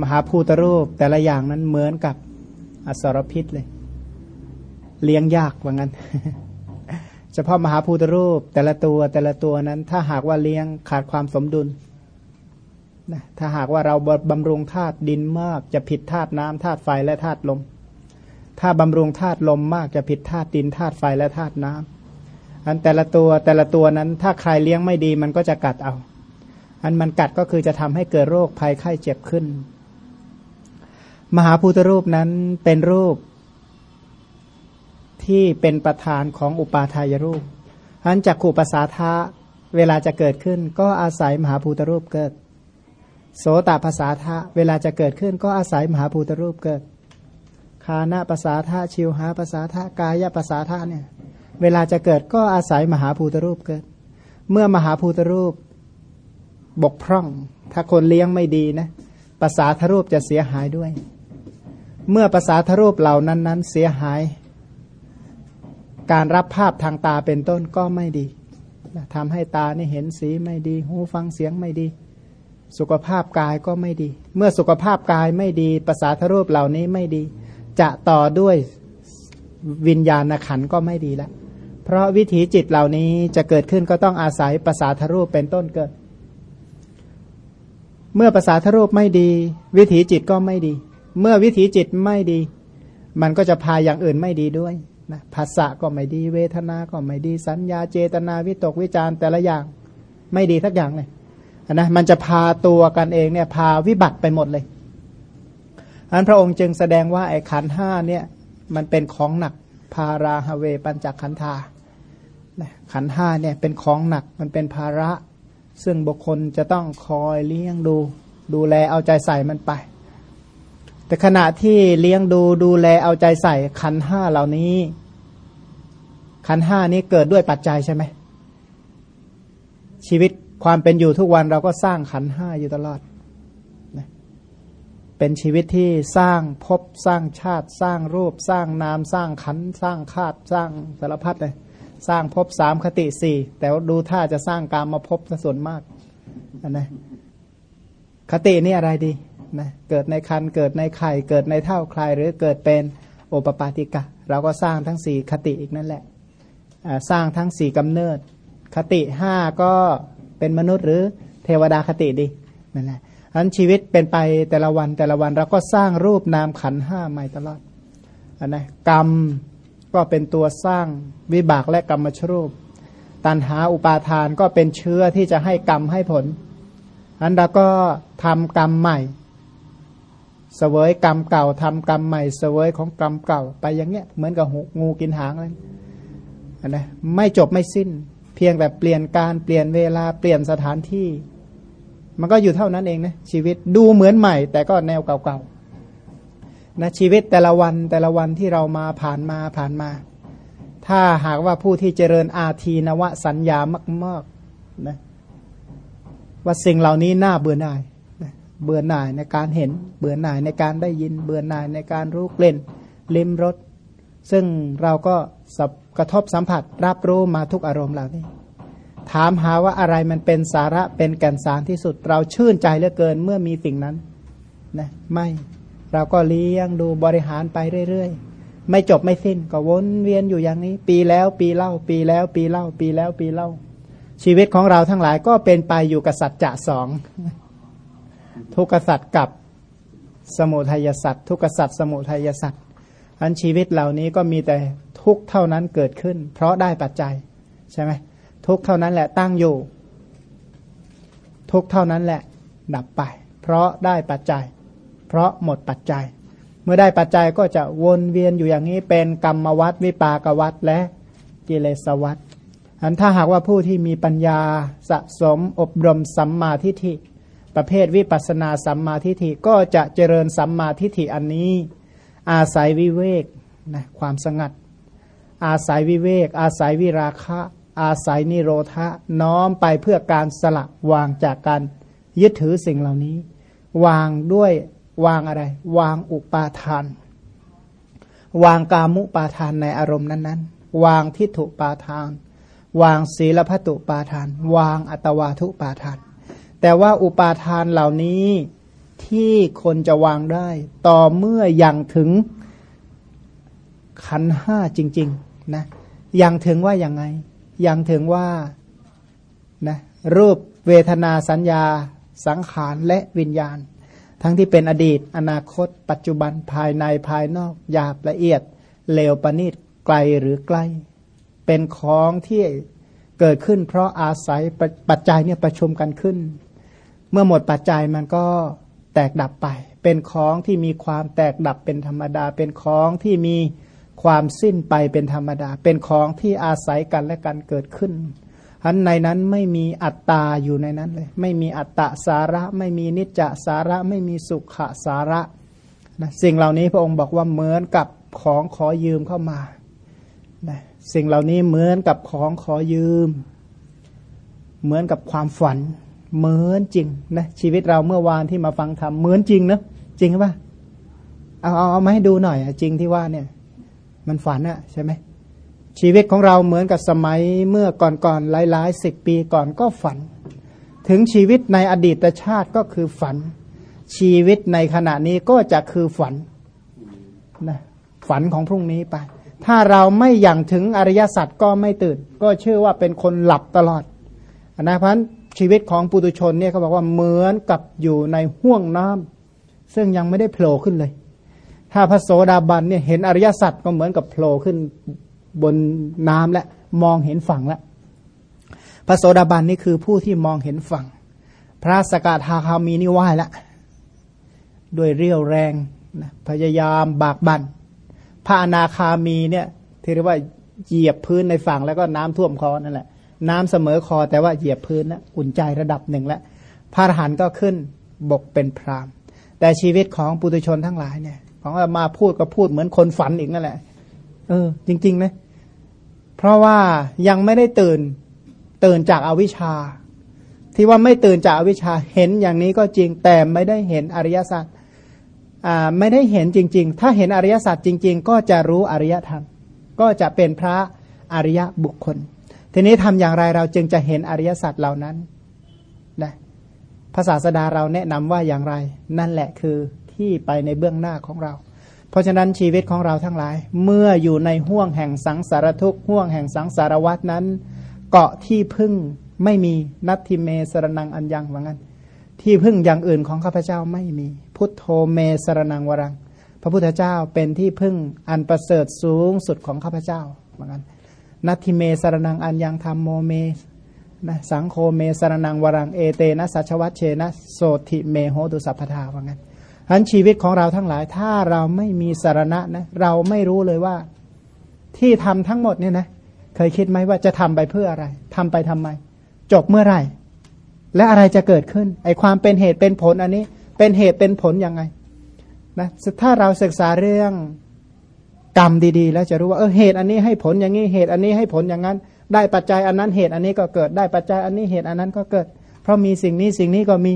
มหาภูตรูปแต่ละอย่างนั้นเหมือนกับอสรพิษเลย เลี้ยงยากว่างั้น เฉพาะมหาภูตรูปแต่ละตัวแต่ละตัวนั้น ถ้าหากว่าเลี้ยงขาดความสมดุลนะถ้าหากว่าเราบำรุงธาตุดินมาก จะผิดธาตุน้ำธาตุไฟและธาตุลม ถ้าบำรุงธาตุลมมากจะผิดธาตุดินธาตุไฟและธาตุน้ำอันแต่ละตัวแต่ละตัวนั้น ถ้าใครเลี้ยงไม่ดีมันก็จะกัดเอา อันมันกัดก็คือจะทำให้เกิดโรคภัยไข้เจ็บขึ้น มหาพุทธรูปนั้นเป็นรูปที่เป็นประธานของอุปาทายรูปอันจากขูปสาทะเวลาจะเกิดขึ้น ก็อาศัยมหาภูตรูปเกิด โสตภาษาทะเวลาจะเกิดขึ้น ก็อาศัยมหาภูตรูปเกิด คานะภาษาทะชิวหาภาษาทะกายภาษาทะเนี่ย เวลาจะเกิดก็อาศัยมหาภูตรูปเกิด เมื่อมหาภูตรูปบกพร่อง ถ้าคนเลี้ยงไม่ดีนะภาษาทรูปจะเสียหายด้วย เมื่อภาษาทรูปเหล่านั้นนั้นเสียหาย การรับภาพทางตาเป็นต้นก็ไม่ดีทำให้ตานี่เห็นสีไม่ดี หูฟังเสียงไม่ดี สุขภาพกายก็ไม่ดี เมื่อสุขภาพกายไม่ดีภาษาทรูปเหล่านี้ไม่ดี จะต่อด้วยวิญญาณขันก็ไม่ดีแล้วเพราะวิถีจิตเหล่านี้จะเกิดขึ้นก็ต้องอาศัยภาษาทรูปเป็นต้นเกิด เมื่อภาษาทรูปไม่ดี วิถีจิตก็ไม่ดี เมื่อวิถีจิตไม่ดี มันก็จะพาอย่างอื่นไม่ดีด้วยนะภาษาก็ไม่ดี เวทนา ก็ไม่ดี สัญญาเจตนาวิตกวิจารแต่ละอย่าง ไม่ดีทักอย่างเลยนะมันจะพาตัวกันเองเนี่ยพาวิบัติไปหมดเลยอันพระองค์จึงแสดงว่าไอ้ขันห้าเนี่ยมันเป็นของหนักพาราฮเวปัญจขันธาขันห้าเนี่ยเป็นของหนักมันเป็นภาระ ซึ่งบุคคลจะต้องคอยเลี้ยงดู ดูแลเอาใจใส่มันไป แต่ขณะที่เลี้ยงดูดูแลเอาใจใส่ขันห้าเหล่านี้ ขันห้านี้เกิดด้วยปัจจัยใช่ไหม ชีวิตความเป็นอยู่ทุกวันเราก็สร้างขันห้าอยู่ตลอดนะเป็นชีวิตที่สร้างภพสร้างชาติ สร้างรูป สร้างนามสร้างขันสร้างคาดสร้างสารพัดเลยสร้างภพสามคติสี่แต่ดูท่าจะสร้างการมาภพส่วนมากนะคตินี่อะไรดี นะเกิดในคันเกิดในไข่ เกิดในเท่าใครหรือเกิดเป็นโอปปาติกะ เราก็สร้างทั้งสี่คติอีกนั่นแหละสร้างทั้งสี่กำเนิด คติห้าก็เป็นมนุษย์หรือเทวดาคติดีนั่นแหละอันชีวิตเป็นไปแต่ละวันแต่ละวันเราก็สร้างรูปนามขันห้าใหม่ตลอดอันนะกรรมก็เป็นตัวสร้างวิบากและกรรมชรูป ตันหาอุปาทานก็เป็นเชื้อที่จะให้กรรมให้ผลอันเราก็ทำกรรมใหม่ สวยกรรมเก่าทำกรรมใหม่เสวยของกรรมเก่าไปอย่างเงี้ยเหมือนกับงูกินหางเลยนะไม่จบไม่สิ้น เพียงแต่เปลี่ยนการเปลี่ยนเวลาเปลี่ยนสถานที่ มันก็อยู่เท่านั้นเองนะชีวิตดูเหมือนใหม่ แต่ก็แนวเก่าๆนะชีวิตแต่ละวันแต่ละวันที่เรามาผ่านมาผ่านมา ถ้าหากว่าผู้ที่เจริญอาทีนวะสัญญามากๆนะว่าสิ่งเหล่านี้น่าเบื่อหน่าย เบื่อหน่ายในการเห็น เบื่อหน่ายในการได้ยิน เบื่อหน่ายในการรู้กลิ่นลิ้มรสซึ่งเราก็สับกระทบสัมผัสรับรู้มาทุกอารมณ์เหล่านี้ ถามหาว่าอะไรมันเป็นสาระเป็นแก่นสารที่สุด เราชื่นใจเหลือเกินเมื่อมีสิ่งนั้นนะไม่เราก็เลี้ยงดูบริหารไปเรื่อยๆ ไม่จบไม่สิ้นก็วนเวียนอยู่อย่างนี้ ปีแล้วปีเล่า ปีแล้วปีเล่า ปีแล้วปีเล่า ชีวิตของเราทั้งหลายก็เป็นไปอยู่กับสัจจะสอง ทุกขสัตว์กับสมุทัยสัตว์ทุกขสัตว์สมุทัยสัตว์อันชีวิตเหล่านี้ก็มีแต่ทุกเท่านั้นเกิดขึ้น เพราะได้ปัจจัยใช่ไหมทุกเท่านั้นแหละตั้งอยู่ ทุกเท่านั้นแหละดับไป เพราะได้ปัจจัย เพราะหมดปัจจัย เมื่อได้ปัจจัยก็จะวนเวียนอยู่อย่างนี้เป็นกรรมวัฏวิปากวัฏและกิเลสวัฏอันถ้าหากว่าผู้ที่มีปัญญาสะสมอบรมสัมมาทิฏฐิ ประเภทวิปัสนาสัมมาทิฏฐิก็จะเจริญสัมมาทิฏฐิอันนี้ อาศัยวิเวกนะความสงัด อาศัยวิเวก อาศัยวิราคะ อาศัยนิโรธะน้อมไปเพื่อการสละวางจากการยึดถือสิ่งเหล่านี้ วางด้วยวางอะไร วางอุปาทาน วางกามุปาทานในอารมณ์นั้นๆ วางทิฏฐุปาทาน วางศีลพัตุปาทาน วางอัตวาทุปาทาน แต่ว่าอุปาทานเหล่านี้ที่คนจะวางได้ ต่อเมื่อยังถึงขันห้าจริง ๆ นะยังถึงว่ายังไงยังถึงว่านะรูปเวทนาสัญญา สังขารและวิญญาณ ทั้งที่เป็นอดีต อนาคต ปัจจุบันภายในภายนอกหยาบละเอียดเลวประณีตไกลหรือใกล้ เป็นของที่เกิดขึ้นเพราะอาศัยปัจจัยเนี่ยประชุมกันขึ้น เมื่อหมดปัจจัยมันก็แตกดับไป เป็นของที่มีความแตกดับเป็นธรรมดา เป็นของที่มีความสิ้นไปเป็นธรรมดา เป็นของที่อาศัยกันและกันเกิดขึ้นอันในนั้นไม่มีอัตตาอยู่ในนั้นเลย ไม่มีอัตตะสาระ ไม่มีนิจจสาระ ไม่มีสุขสาระนะสิ่งเหล่านี้พระองค์บอกว่าเหมือนกับของขอยืมเข้ามานะสิ่งเหล่านี้เหมือนกับของขอยืม เหมือนกับความฝัน เหมือนจริงนะชีวิตเราเมื่อวานที่มาฟังธรรมเหมือนจริงนะจริงป่ะเอาเอาเอามาให้ดูหน่อยจริงที่ว่าเนี่ย มันฝันอะใช่ไหมชีวิตของเราเหมือนกับสมัยเมื่อก่อนๆหลายๆสิบปีก่อนก็ฝัน ถึงชีวิตในอดีตชาติก็คือฝัน ชีวิตในขณะนี้ก็จะคือฝันนะฝันของพรุ่งนี้ไป ถ้าเราไม่อย่างถึงอริยสัจก็ไม่ตื่น ก็เชื่อว่าเป็นคนหลับตลอดนะพัน ชีวิตของปุตุชนเนี่ยเขาบอกว่าเหมือนกับอยู่ในห่วงน้ำซึ่งยังไม่ได้โผล่ขึ้นเลย ถ้าพระโสดาบันเนี่ยเห็นอริยสัจก็เหมือนกับโผล่ขึ้นบนน้ำและมองเห็นฝั่งแล้วพระโสดาบันนี่คือผู้ที่มองเห็นฝั่ง พระสกทาคามีนี่ไหวแล้วด้วยเรี่ยวแรงนะพยายามบากบัน่นพระอนาคามีเนี่ยที่เรียกว่าเหยียบพื้นในฝั่งแล้วก็น้ำท่วมคอนั่นแหละ น้ำเสมอคอแต่ว่าเหยียบพื้นนะอุ่นใจระดับหนึ่งแล้วพระอรหันต์ก็ขึ้นบกเป็นพรามแต่ชีวิตของปุถุชนทั้งหลายเนี่ย ของมาพูดก็พูดเหมือนคนฝันอีกนั่นแหละ เออ จริงๆนะเพราะว่ายังไม่ได้ตื่นตื่นจากอาวิชชา ที่ว่าไม่ตื่นจากอวิชชาเห็นอย่างนี้ก็จริงแต่ไม่ได้เห็นอริยสัจอ่าไม่ได้เห็นจริง ๆ ถ้าเห็นอริยสัจจริง ๆ ก็จะรู้อริยธรรมก็จะเป็นพระอริยบุคคล ทีนี้ทำอย่างไรเราจึงจะเห็นอริยสัจเหล่านั้นนะภาษาสดาเราแนะนำว่าอย่างไร นั่นแหละคือที่ไปในเบื้องหน้าของเรา เพราะฉะนั้นชีวิตของเราทั้งหลาย เมื่ออยู่ในห่วงแห่งสังสารทุกข์ห่วงแห่งสังสารวัตนั้น เกาะที่พึ่งไม่มีนัตทิเมสรนังอัญญังว่างั้น ที่พึ่งอย่างอื่นของข้าพเจ้าไม่มี พุทโธเมสรนังวรัง พระพุทธเจ้าเป็นที่พึ่งอันประเสริฐสูงสุดของข้าพเจ้าว่างั้น นัตทิเมสรนังอัญญังธรรมโมเมนะสังโฆเมสรนังวรังเอเตนะสัชวัตเชนะโสติเมโหตุสัพพทาว่างั้นอันชีวิตของเราทั้งหลายถ้าเราไม่มีสารณะนะเราไม่รู้เลยว่าที่ทำทั้งหมดเนี่ยนะเคยคิดไหมว่าจะทำไปเพื่ออะไรทำไปทำไม จบเมื่อไหร่ และอะไรจะเกิดขึ้น ไอความเป็นเหตุเป็นผลอันนี้ เป็นเหตุเป็นผลยังไงนะถ้าเราศึกษาเรื่อง กรรมดีๆ แล้วจะรู้ว่าเออเหตุอันนี้ให้ผลอย่างนี้เหตุอันนี้ให้ผลอย่างนั้น ได้ปัจจัยอันนั้นเหตุอันนี้ก็เกิดได้ปัจจัยอันนี้เหตุอันนั้นก็เกิด เพราะมีสิ่งนี้สิ่งนี้ก็มี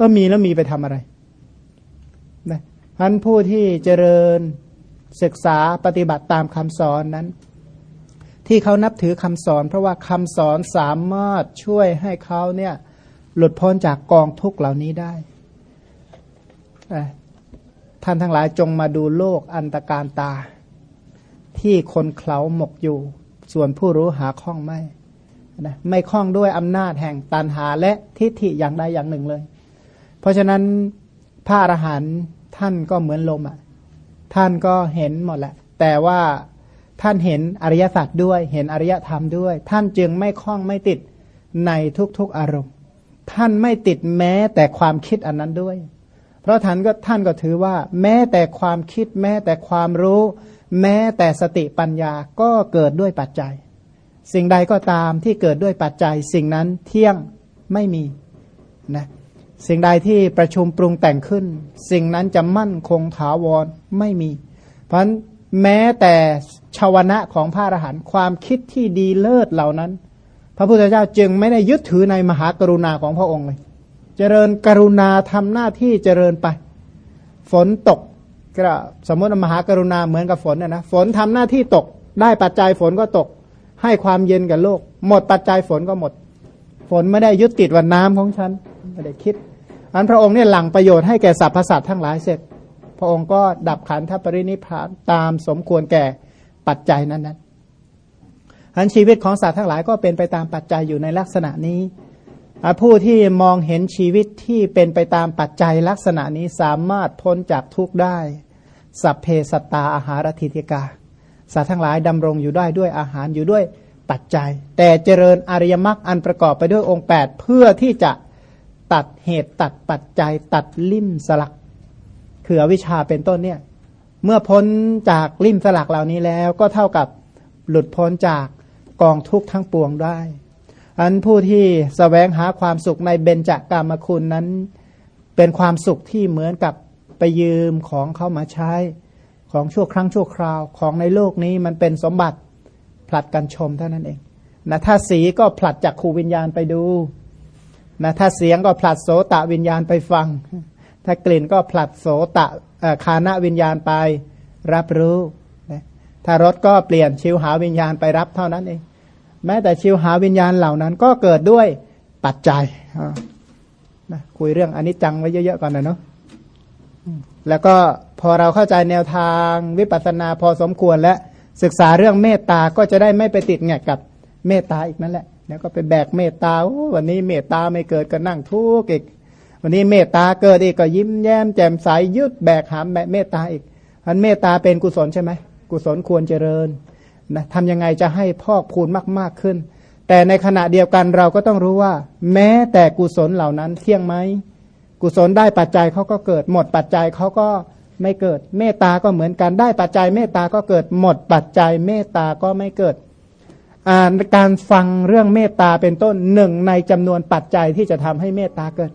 ก็มีแล้วมีไปทำอะไรนะพันผู้ที่เจริญศึกษาปฏิบัติตามคำสอนนั้น ที่เขานับถือคำสอน เพราะว่าคำสอนสามารถช่วยให้เขาเนี่ยหลุดพ้นจากกองทุกข์เหล่านี้ได้ ท่านทั้งหลายจงมาดูโลกอันตรการตา ที่คนเขาหมกอยู่ ส่วนผู้รู้หาข้องไม่นะไม่ข้องด้วยอำนาจแห่งตันหาและทิฏฐิอย่างใดอย่างหนึ่งเลย เพราะฉะนั้นพระอรหันต์ท่านก็เหมือนลมอะ ท่านก็เห็นหมดแหละ แต่ว่าท่านเห็นอริยสัจด้วย เห็นอริยธรรมด้วย ท่านจึงไม่คล้องไม่ติดในทุกๆอารมณ์ ท่านไม่ติดแม้แต่ความคิดอันนั้นด้วย เพราะท่านก็ท่านก็ถือว่า แม้แต่ความคิดแม้แต่ความรู้ แม้แต่สติปัญญาก็เกิดด้วยปัจจัย สิ่งใดก็ตามที่เกิดด้วยปัจจัย สิ่งนั้นเที่ยงไม่มีนะสิ่งใดที่ประชุมปรุงแต่งขึ้น สิ่งนั้นจะมั่นคงถาวรไม่มี เพราะฉะนั้นแม้แต่ชาวนะของพระอรหันต์ความคิดที่ดีเลิศเหล่านั้น พระพุทธเจ้าจึงไม่ได้ยึดถือในมหากรุณาของพระองค์เลย จริญกรุณาทำหน้าที่เจริญไป ฝนตกก็สมมติมหากรุณาเหมือนกับฝนนะนะฝนทำหน้าที่ตก ได้ปัจจัยฝนก็ตก ให้ความเย็นกับโลก หมดปัจจัยฝนก็หมด ฝนไม่ได้ยึดติดว่าน้ำของฉันไม่ได้คิดอันพระองค์เนี่ยหลั่งประโยชน์ให้แก่สรรพสัตว์ทั้งหลายเสร็จ พระองค์ก็ดับขันธปรินิพานตามสมควรแก่ปัจจัยนั้นนั้นอันชีวิตของสัตว์ทั้งหลายก็เป็นไปตามปัจจัยอยู่ในลักษณะนี้ ผู้ที่มองเห็นชีวิตที่เป็นไปตามปัจจัยลักษณะนี้สามารถพ้นจากทุกข์ได้ สัพเพสตาอาหารทิติกาสัตว์ทั้งหลายดำรงอยู่ได้ด้วยอาหารอยู่ด้วยปัจจัย แต่เจริญอริยมรรคอันประกอบไปด้วยองค์ 8 เพื่อที่จะตัดเหตุตัดปัจจัย ตัดลิ่มสลัก คืออวิชชาเป็นต้นเนี่ย เมื่อพ้นจากลิ่มสลักเหล่านี้แล้ว ก็เท่ากับหลุดพ้นจากกองทุกข์ทั้งปวงได้ อันผู้ที่สแสวงหาความสุขในเบญจากามคุณนั้น เป็นความสุขที่เหมือนกับไปยืมของเข้ามาใช้ ของชั่วครั้งชั่วคราวของในโลกนี้มันเป็นสมบัติผลัดกันชมเท่านั้นเองนะถ้าสีก็ผลัดจากขูวิญญาณไปดูนะถ้าเสียงก็ผลัดโสตะวิญญาณไปฟัง ถ้ากลิ่นก็ผลัดโสตะคานะวิญญาณไปรับรู้นะถ้ารสก็เปลี่ยนชิวหาวิญญาณไปรับเท่านั้นเอง แม้แต่ชิวหาวิญญาณเหล่านั้น ก็เกิดด้วยปัจจัยนะคุยเรื่องอนิจจังไว้เยอะๆก่อนนะเนาะแล้วก็พอเราเข้าใจแนวทางวิปัสสนาพอสมควรและศึกษาเรื่องเมตตาก็จะได้ไม่ไปติดแงกกับเมตตาอีกนั่นแหละแล้วก็ไปแบกเมตตาวันนี้เมตตาไม่เกิดก็นั่งทุกข์อีก วันนี้เมตตาเกิดอีกก็ยิ้มแย้มแจ่มใสยืดแบกหามแบกเมตตาอีกอันเมตตาเป็นกุศลใช่ไหมกุศลควรเจริญ นะทำยังไงจะให้พอกพูนมาก ๆขึ้น แต่ในขณะเดียวกันเราก็ต้องรู้ว่า แม้แต่กุศลเหล่านั้นเที่ยงไหมกุศลได้ปัจจัยเขาก็เกิด หมดปัจจัยเขาก็ไม่เกิด เมตตาก็เหมือนกันได้ปัจจัย เมตตาก็เกิด หมดปัจจัย เมตตาก็ไม่เกิดการฟังเรื่องเมตตาเป็นต้นหนึ่งในจำนวนปัจจัยที่จะทำให้เมตตาเกิด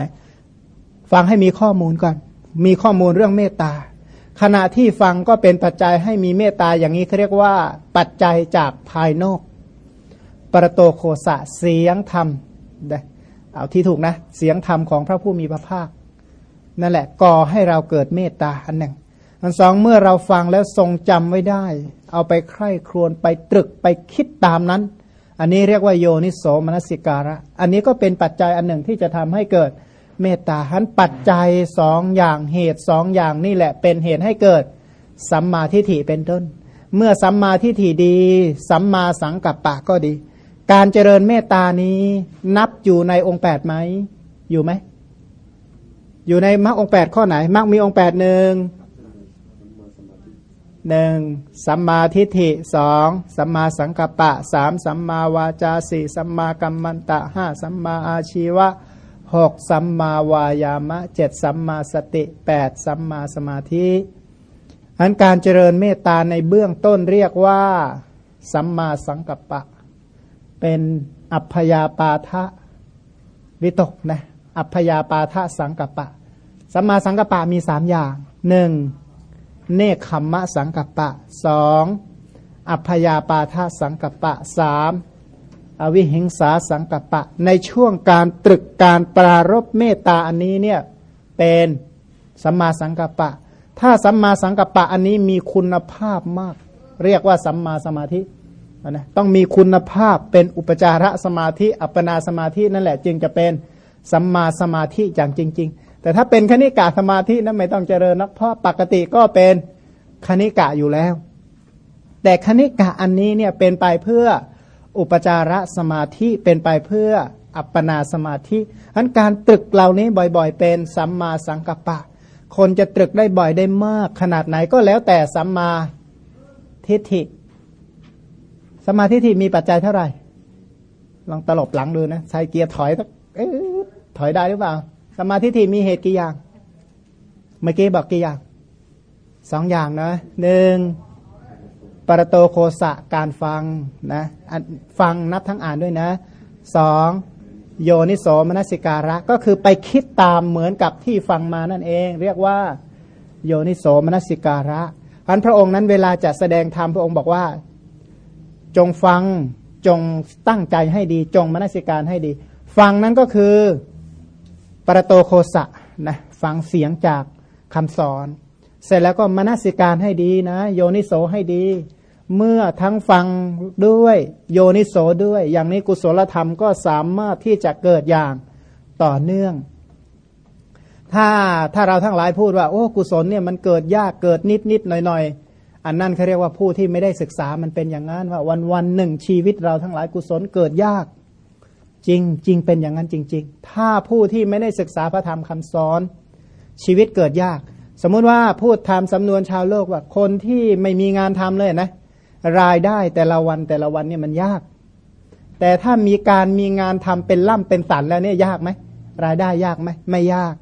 นะฟังให้มีข้อมูลก่อน มีข้อมูลเรื่องเมตตา ขณะที่ฟังก็เป็นปัจจัยให้มีเมตตาอย่างนี้เขาเรียกว่า ปัจจัยจากภายนอก ปรโตโคสะเสียงธรรมเอาที่ถูกนะ เสียงธรรมของพระผู้มีพระภาค นั่นแหละก่อให้เราเกิดเมตตาอันหนึ่งอันสองเมื่อเราฟังแล้วทรงจำไว้ได้ เอาไปใคร่ครวญไปตรึกไปคิดตามนั้น อันนี้เรียกว่าโยนิโสมนสิการะ อันนี้ก็เป็นปัจจัยอันหนึ่งที่จะทำให้เกิด เมตตาหันปัจจัยสองอย่างเหตุสองอย่างนี่แหละเป็นเหตุให้เกิดสัมมาทิฏฐิเป็นต้น เมื่อสัมมาทิฏฐิดี สัมมาสังกัปปะก็ดี การเจริญเมตตานี้นับอยู่ในองค์แปดไหมอยู่ไหมอยู่ในมรรคองแปดข้อไหนมรรคมีองค์แปดหนึ่งหนึ่งสัมมาทิฏฐิสองสัมมาสังกัปปะสามสัมมาวาจาสี่สัมมากัมมันตะห้าสัมมาอาชีวะ หกสัมมาวายามะเจ็ดสัมมาสติแปดสัมมาสมาธิอันการเจริญเมตตาในเบื้องต้นเรียกว่า สัมมาสังกัปปะ เป็นอัพยาปาทะวิตกนะอัพยาปาทะสังกัปปะ สัมมาสังกัปปะมีสามอย่างหนึ่งเนคขมมะสังกัปปะสองอัพยาปาทาสังกัปปะสาม อวิหิงสาสังกัปปะ ในช่วงการตรึกการปรารบเมตตาอันนี้เนี่ยเป็นสัมมาสังกัปปะ ถ้าสัมมาสังกัปปะอันนี้มีคุณภาพมาก เรียกว่าสัมมาสมาธินะต้องมีคุณภาพเป็นอุปจารสมาธิ อัปปนาสมาธินั่นแหละ จึงจะเป็นสัมมาสมาธิอย่างจริง ๆ แต่ถ้าเป็นคณิกะสมาธินั้นไม่ต้องเจริญนักเพราะปกติก็เป็นคณิกะอยู่แล้ว แต่คณิกะอันนี้เนี่ยเป็นไปเพื่อ อุปจารสมาธิเป็นไปเพื่ออัปปนาสมาธิอันการตรึกเหล่านี้บ่อยๆ เป็นสัมมาสังกัปปะ คนจะตรึกได้บ่อยได้มาก ขนาดไหนก็แล้วแต่สัมมาทิฏฐิสมาธิทิมีปัจจัยเท่าไหร่ ลองตลบหลังดูนะใช้เกียร์ถอยสักถอยได้หรือเปล่าสมาธิที่มีเหตุกี่อย่าง เมื่อกี้บอกกี่อย่างสองอย่างนะหนึ่ง ปรโตโคสะการฟังนะฟังนับทั้งอ่านด้วยนะสองโยนิโสมนสิการะ ก็คือไปคิดตามเหมือนกับที่ฟังมานั่นเอง เรียกว่าโยนิโสมนสิการะอันพระองค์นั้นเวลาจะแสดงธรรมพระองค์บอกว่า จงฟังจงตั้งใจให้ดี จงมนสิการให้ดี ฟังนั้นก็คือปรโตโคสะนะฟังเสียงจากคำสอน เสร็จแล้วก็มนสิการให้ดีนะ โยนิโสให้ดี เมื่อทั้งฟังด้วยโยนิโสด้วย อย่างนี้กุศลธรรมก็สามารถที่จะเกิดอย่างต่อเนื่อง ถ้าถ้าเราทั้งหลายพูดว่า โอ้กุศลเนี่ยมันเกิดยากเกิดนิดนิดหน่อยหน่อยอันนั้นเขาเรียกว่าผู้ที่ไม่ได้ศึกษามันเป็นอย่างนั้นว่าวันวันหนึ่งชีวิตเราทั้งหลายกุศลเกิดยาก จริงจริงเป็นอย่างนั้นจริง ๆ ถ้าผู้ที่ไม่ได้ศึกษาพระธรรมคำสอน ชีวิตเกิดยาก สมมุติว่าพูดทำสำนวนชาวโลกว่าคนที่ไม่มีงานทำเลยนะ รายได้แต่ละวันแต่ละวันเนี่ยมันยาก แต่ถ้ามีการมีงานทำเป็นล่ำเป็นสันแล้วเนี่ยยากไหมรายได้ยากไหมไม่ยาก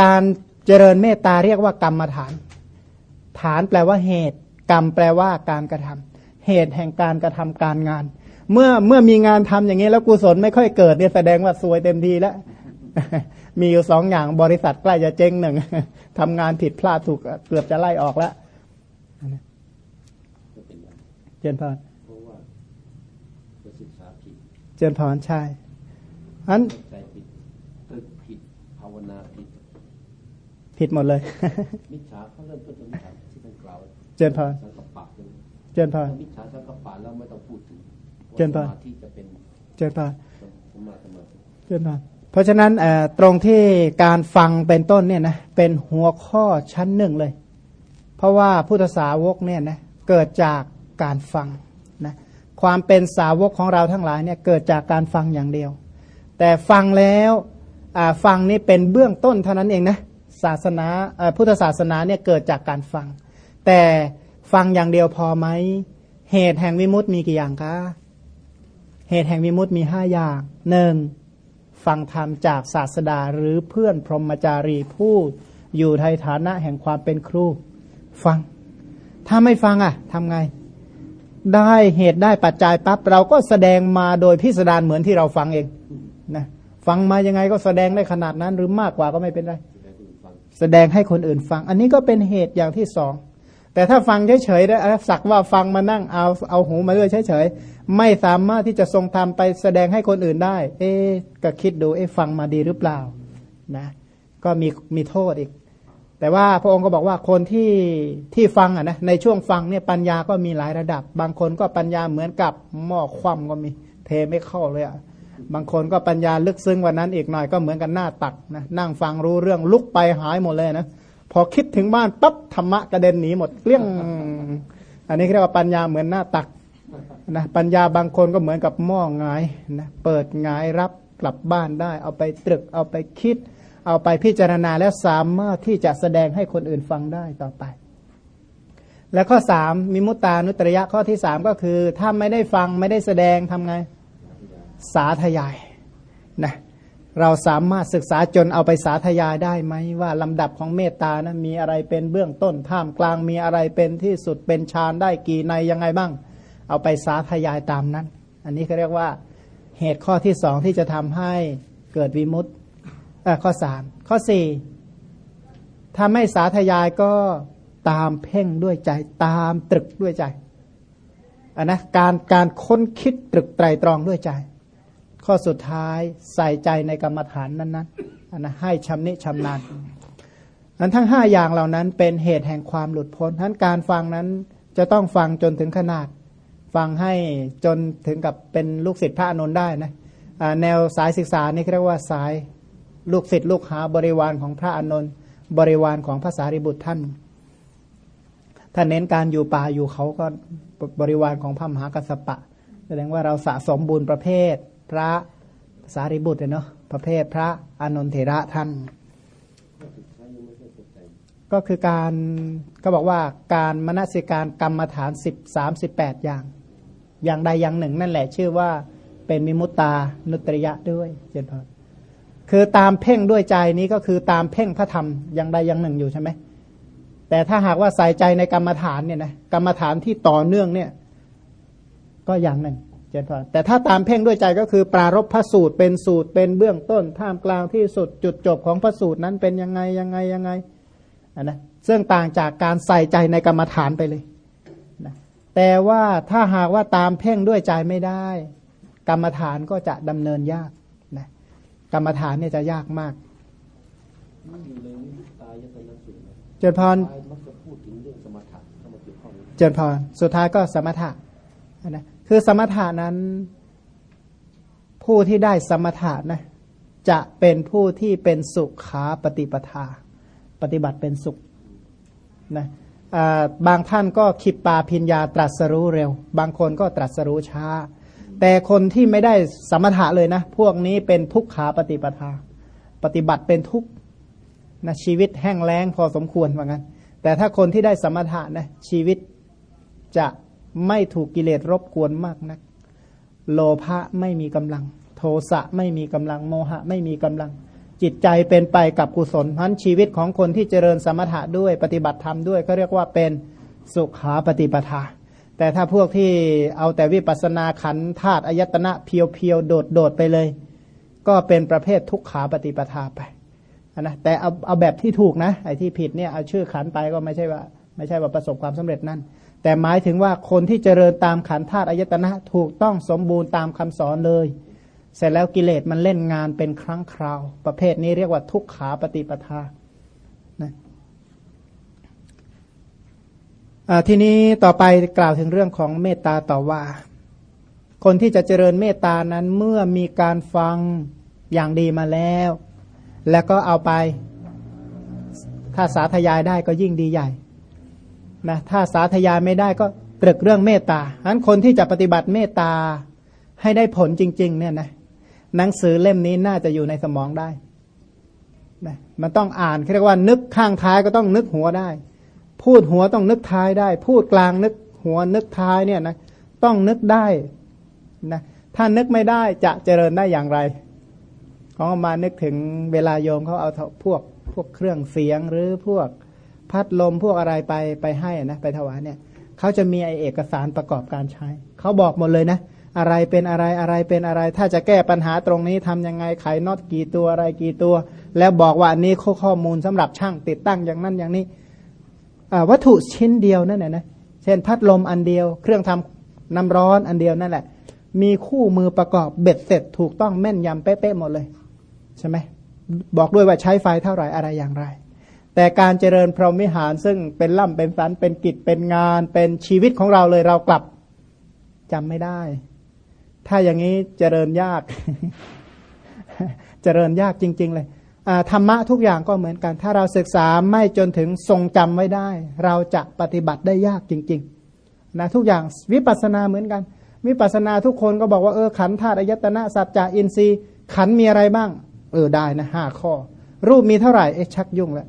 การเจริญเมตตาเรียกว่ากรรมฐาน ฐานแปลว่าเหตุ กรรมแปลว่าการกระทำเหตุแห่งการกระทำการงาน เมื่อเมื่อมีงานทำอย่างนี้แล้วกุศลไม่ค่อยเกิดเนี่ยแสดงว่าซวยเต็มทีแล้วมีอยู่สองอย่างบริษัทใกล้จะเจ๊งหนึ่งทำงานผิดพลาดถูกเกือบจะไล่ออกแล้ว เจนพรเพราะว่าจะศึกษาผิด เจนพรใช่อันใจผิดตรึกผิดภาวนาผิด ผิดหมดเลย มิจฉาเขาเริ่มต้นจากมิจฉาที่ท่านกล่าวเจริญพรสังกัปปะเลยเจนพรถ้ามิจฉาสังกัปปะแล้วไม่ต้องพูดถึงว่าเจริญพรสมาธิจะเป็นเจนพรสมาธิเจนพรเพราะฉะนั้นเอ่อตรงที่การฟังเป็นต้นเนี่ยนะเป็นหัวข้อชั้นหนึ่งเลย เพราะว่าพุทธสาวกเนี่ยนะเกิดจาก การฟังนะความเป็นสาวกของเราทั้งหลายเนี่ยเกิดจากการฟังอย่างเดียว แต่ฟังแล้วฟังนี่เป็นเบื้องต้นเท่านั้นเองนะศาสนาพุทธศาสนาเนี่ยเกิดจากการฟัง แต่ฟังอย่างเดียวพอไหมเหตุแห่งวิมุตติมีกี่อย่างคะเหตุแห่งวิมุตติมีห้าอย่างหนึ่งฟังธรรมจากศาสดาหรือเพื่อนพรหมจารีผู้อยู่ในฐานะแห่งความเป็นครู ฟัง ถ้าไม่ฟังอะทำไง ได้เหตุได้ปัจจัยปั๊บเราก็แสดงมาโดยพิสดารเหมือนที่เราฟังเองนะฟังมายังไงก็แสดงได้ขนาดนั้นหรือมากกว่าก็ไม่เป็นไร แสดงให้คนอื่นฟัง อันนี้ก็เป็นเหตุอย่างที่สองแต่ถ้าฟังเฉยๆได้สักว่าฟังมานั่งเอาเอาหูมาเลื่อยเฉยๆไม่สามารถที่จะทรงทำไปแสดงให้คนอื่นได้ เอ๊ก็คิดดูเอ๊ฟังมาดีหรือเปล่านะ ก็มีมีโทษอีก แต่ว่าพระองค์ก็บอกว่าคนที่ที่ฟังอะนะในช่วงฟังเนี่ยปัญญาก็มีหลายระดับ บางคนก็ปัญญาเหมือนกับหม้อคว่ำก็มีเทไม่เข้าเลยอะบางคนก็ปัญญาลึกซึ้งกว่านั้นอีกหน่อยก็เหมือนกันหน้าตักนะนั่งฟังรู้เรื่องลุกไปหายหมดเลยนะพอคิดถึงบ้านปั๊บธรรมะกระเด็นหนีหมดเกลี้ยง อันนี้เรียกว่าปัญญาเหมือนหน้าตักนะปัญญาบางคนก็เหมือนกับหม้อหงายนะเปิดหงายรับกลับบ้านได้ เอาไปตรึกเอาไปคิด เอาไปพิจารณาแล้วสามารถที่จะแสดงให้คนอื่นฟังได้ต่อไป และข้อสามมิมุตตานุตริยะข้อที่สามก็คือ ถ้าไม่ได้ฟังไม่ได้แสดงทำไง สาธยายนะเราสามารถศึกษาจนเอาไปสาธยายได้ไหมว่าลำดับของเมตตานะมีอะไรเป็นเบื้องต้นท่ามกลางมีอะไรเป็นที่สุดเป็นฌานได้กี่ในยังไงบ้าง เอาไปสาธยายตามนั้น อันนี้เขาเรียกว่าเหตุข้อที่สองที่จะทำให้เกิดวิมุตต์เอ่อ ข้อสามข้อสี่ถ้าไม่สาธยายก็ตามเพ่งด้วยใจตามตรึกด้วยใจอันนะการการค้นคิดตรึกไตรตรองด้วยใจ ข้อสุดท้ายใส่ใจในกรรมฐานนั้นนะอันนะให้ชำนิชำนาญนั้นทั้งห้าอย่างเหล่านั้นเป็นเหตุแห่งความหลุดพ้นทั้นการฟังนั้นจะต้องฟังจนถึงขนาด ฟังให้จนถึงกับเป็นลูกศิษย์พระอานนท์ได้นะอ่าแนวสายศึกษานี่เรียกว่าสาย ลูกศิษย์ลูกหาบริวารของพระอานนท์บริวารของพระสารีบุตรท่านถ้าเน้นการอยู่ป่าอยู่เขาก็บริวารของพระมหากัสสปะ แสดงว่าเราสะสมบุญประเภท พระสารีบุตรเนาะประเภทพระอานนทเถระท่าน ก็คือการก็บอกว่าการมนสิการกรรมฐานสิบสามสิบแปดอย่าง อย่างใดอย่างหนึ่งนั่นแหละชื่อว่าเป็นมิมุตตานุตริยะด้วยเจนพร คือตามเพ่งด้วยใจนี้ก็คือตามเพ่งพระธรรมอย่างใดอย่างหนึ่งอยู่ใช่ไหมแต่ถ้าหากว่าใส่ใจในกรรมฐานเนี่ยนะกรรมฐานที่ต่อเนื่องเนี่ย ก็อย่างหนึ่งเจนพรแต่ถ้าตามเพ่งด้วยใจก็คือปรารบพระสูตรเป็นสูตรเป็นเบื้องต้นท่ามกลางที่สุดจุดจบของพระสูตรนั้นเป็นยังไงยังไงยังไงนะซึ่งต่างจากการใส่ใจในกรรมฐานไปเลยนะแต่ว่าถ้าหากว่าตามเพ่งด้วยใจไม่ได้ กรรมฐานก็จะดำเนินยาก กรรมฐานเนี่ยจะยากมากมันอยู่ในนิตายตนะสูตรนะเจนพรตายมักจะพูดถึงเรื่องสมถะเข้ามาเกี่ยวข้องเจริญพรสุดท้ายก็สมถะนะคือสมถะนั้น ผู้ที่ได้สมถะนะจะเป็นผู้ที่เป็นสุขาปฏิปทา ปฏิบัติเป็นสุขนะบางท่านก็ขิปปาพิญญาตรัสรู้เร็ว บางคนก็ตรัสรู้ช้า แต่คนที่ไม่ได้สมถะเลยนะ พวกนี้เป็นทุกขาปฏิปทา ปฏิบัติเป็นทุกนะชีวิตแห้งแล้งพอสมควรว่างั้นแต่ถ้าคนที่ได้สมถะนะชีวิตจะไม่ถูกกิเลสรบกวนมากนัก โลภะไม่มีกำลัง โทสะไม่มีกำลังโมหะไม่มีกำลัง จิตใจเป็นไปกับกุศลพันชีวิตของคนที่เจริญสมถะด้วยปฏิบัติธรรมด้วยก็เรียกว่าเป็นสุขาปฏิปทา แต่ถ้าพวกที่เอาแต่วิปัสนาขันธาตุอายตนะเพียวๆโดดๆไปเลย ก็เป็นประเภททุกขาปฏิปทาไปนะแต่เอาเอาแบบที่ถูกนะไอ้ที่ผิดเนี่ยเอาชื่อขันไปก็ไม่ใช่ว่า ไม่ใช่ว่าประสบความสำเร็จนั่น แต่หมายถึงว่าคนที่เจริญตามขันธาตุอายตนะถูกต้องสมบูรณ์ตามคำสอนเลย เสร็จแล้วกิเลสมันเล่นงานเป็นครั้งคราว ประเภทนี้เรียกว่าทุกขาปฏิปทานะ ทีนี้ต่อไปกล่าวถึงเรื่องของเมตตาต่อว่า คนที่จะเจริญเมตตานั้นเมื่อมีการฟังอย่างดีมาแล้ว แล้วก็เอาไป ถ้าสาธยายได้ก็ยิ่งดีใหญ่นะถ้าสาธยายไม่ได้ก็ตรึกเรื่องเมตตาฉะนั้นคนที่จะปฏิบัติเมตตาให้ได้ผลจริง ๆ เนี่ยนะหนังสือเล่มนี้น่าจะอยู่ในสมองได้นะมันต้องอ่านเรียกว่านึกข้างท้ายก็ต้องนึกหัวได้ พูดหัวต้องนึกท้ายได้ พูดกลางนึกหัวนึกท้ายเนี่ยนะต้องนึกได้นะถ้านึกไม่ได้จะเจริญได้อย่างไรเขามานึกถึงเวลาโยมเขาเอาพวกพวกเครื่องเสียงหรือพวกพัดลมพวกอะไรไปไปให้นะไปถวายเนี่ยเขาจะมีไอเอกสารประกอบการใช้เขาบอกหมดเลยนะ อะไรเป็นอะไรอะไรเป็นอะไร ถ้าจะแก้ปัญหาตรงนี้ทํำยังไงไขน็อตกี่ตัวอะไรกี่ตัว แล้วบอกว่าอันนี้ข้อข้อมูลสำหรับช่างติดตั้งอย่างนั้นอย่างนี้ วัตถุชิ้นเดียวนั่นแหละนะเช่นพัดลมอันเดียว เครื่องทำน้ำร้อนอันเดียวนั่นแหละ มีคู่มือประกอบเบ็ดเสร็จถูกต้องแม่นยำเป๊ะๆหมดเลยใช่ไหมบอกด้วยว่าใช้ไฟเท่าไหร่อะไรอย่างไร แต่การเจริญพรหมิหารซึ่งเป็นล่ำเป็นสันเป็นกิจเป็นงาน เป็นชีวิตของเราเลยเรากลับจำไม่ได้ ถ้าอย่างนี้เจริญยาก เจริญยากจริง ๆ เลย ธรรมะทุกอย่างก็เหมือนกัน ถ้าเราศึกษาไม่จนถึงทรงจำไว้ได้ เราจะปฏิบัติได้ยากจริงๆนะทุกอย่างวิปัสสนาเหมือนกันวิปัสสนาทุกคนก็บอกว่าเออขันธาตุอายตนะสัจจะอินทรีย์ ขันมีอะไรบ้าง เออได้นะห้าข้อ รูปมีเท่าไหร่เอ๊ะชักยุ่งแล้ว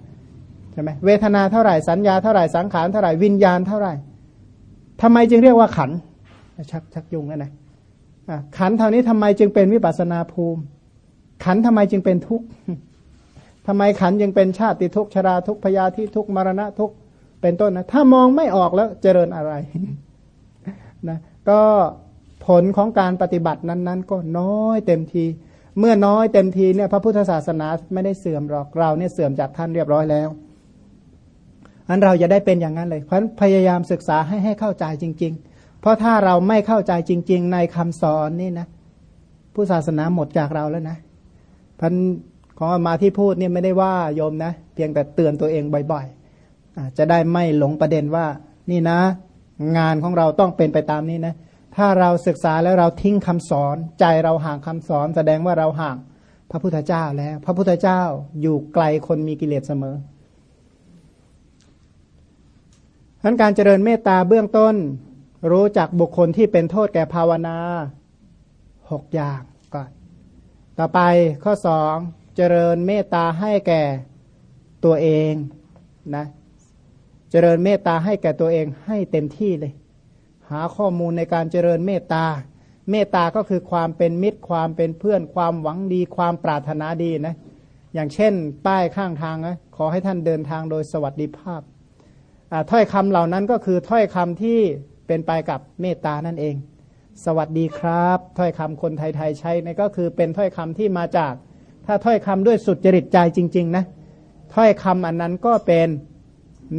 ใช่ไหมเวทนาเท่าไหร่สัญญาเท่าไหร่สังขารเท่าไหร่วิญญาณเท่าไหร่ทำไมจึงเรียกว่าขันชักชักยุ่งแล้วนะขันเท่านี้ทำไมจึงเป็นวิปัสนาภูมิ ขันทำไมจึงเป็นทุกข์ ทำไมขันยังเป็นชาติทุกชราทุกพยาธิทุกมรณะทุกเป็นต้นนะถ้ามองไม่ออกแล้วเจริญอะไรนะก็ผลของการปฏิบัตินั้น ๆ ก็น้อยเต็มที เมื่อน้อยเต็มทีเนี่ยพระพุทธศาสนาไม่ได้เสื่อมหรอกเราเนี่ยเสื่อมจากท่านเรียบร้อยแล้วอันเราจะได้เป็นอย่างนั้นเลยเพราะพยายามศึกษาให้ให้เข้าใจจริง ๆ เพราะถ้าเราไม่เข้าใจจริง ๆ ในคำสอนนี่นะ ผู้ศาสนาหมดจากเราแล้วนะพัน ของมาที่พูดเนี่ยไม่ได้ว่าโยมนะ เพียงแต่เตือนตัวเองบ่อยๆจะได้ไม่หลงประเด็นว่า นี่นะ งานของเราต้องเป็นไปตามนี้นะ ถ้าเราศึกษาแล้วเราทิ้งคำสอน ใจเราห่างคำสอน แสดงว่าเราห่างพระพุทธเจ้าแล้ว พระพุทธเจ้าอยู่ไกลคนมีกิเลสเสมอทั้นการเจริญเมตตาเบื้องต้น รู้จักบุคคลที่เป็นโทษแก่ภาวนาหกอย่างก่อน ต่อไปข้อสอง เจริญเมตตาให้แก่ตัวเองนะเจริญเมตตาให้แก่ตัวเองให้เต็มที่เลย หาข้อมูลในการเจริญเมตตา เมตตาก็คือความเป็นมิตรความเป็นเพื่อนความหวังดีความปรารถนาดีนะอย่างเช่น ป้ายข้างทางนะขอให้ท่านเดินทางโดยสวัสดิภาพถ้อยคำเหล่านั้นก็คือถ้อยคำที่เป็นไปกับเมตตานั่นเอง สวัสดีครับ ถ้อยคำคนไทยๆใช้นี่ก็คือเป็นถ้อยคำที่มาจาก ถ้าถ้อยคำด้วยสุดจริตใจจริง ๆ นะ ถ้อยคำอันนั้นก็เป็น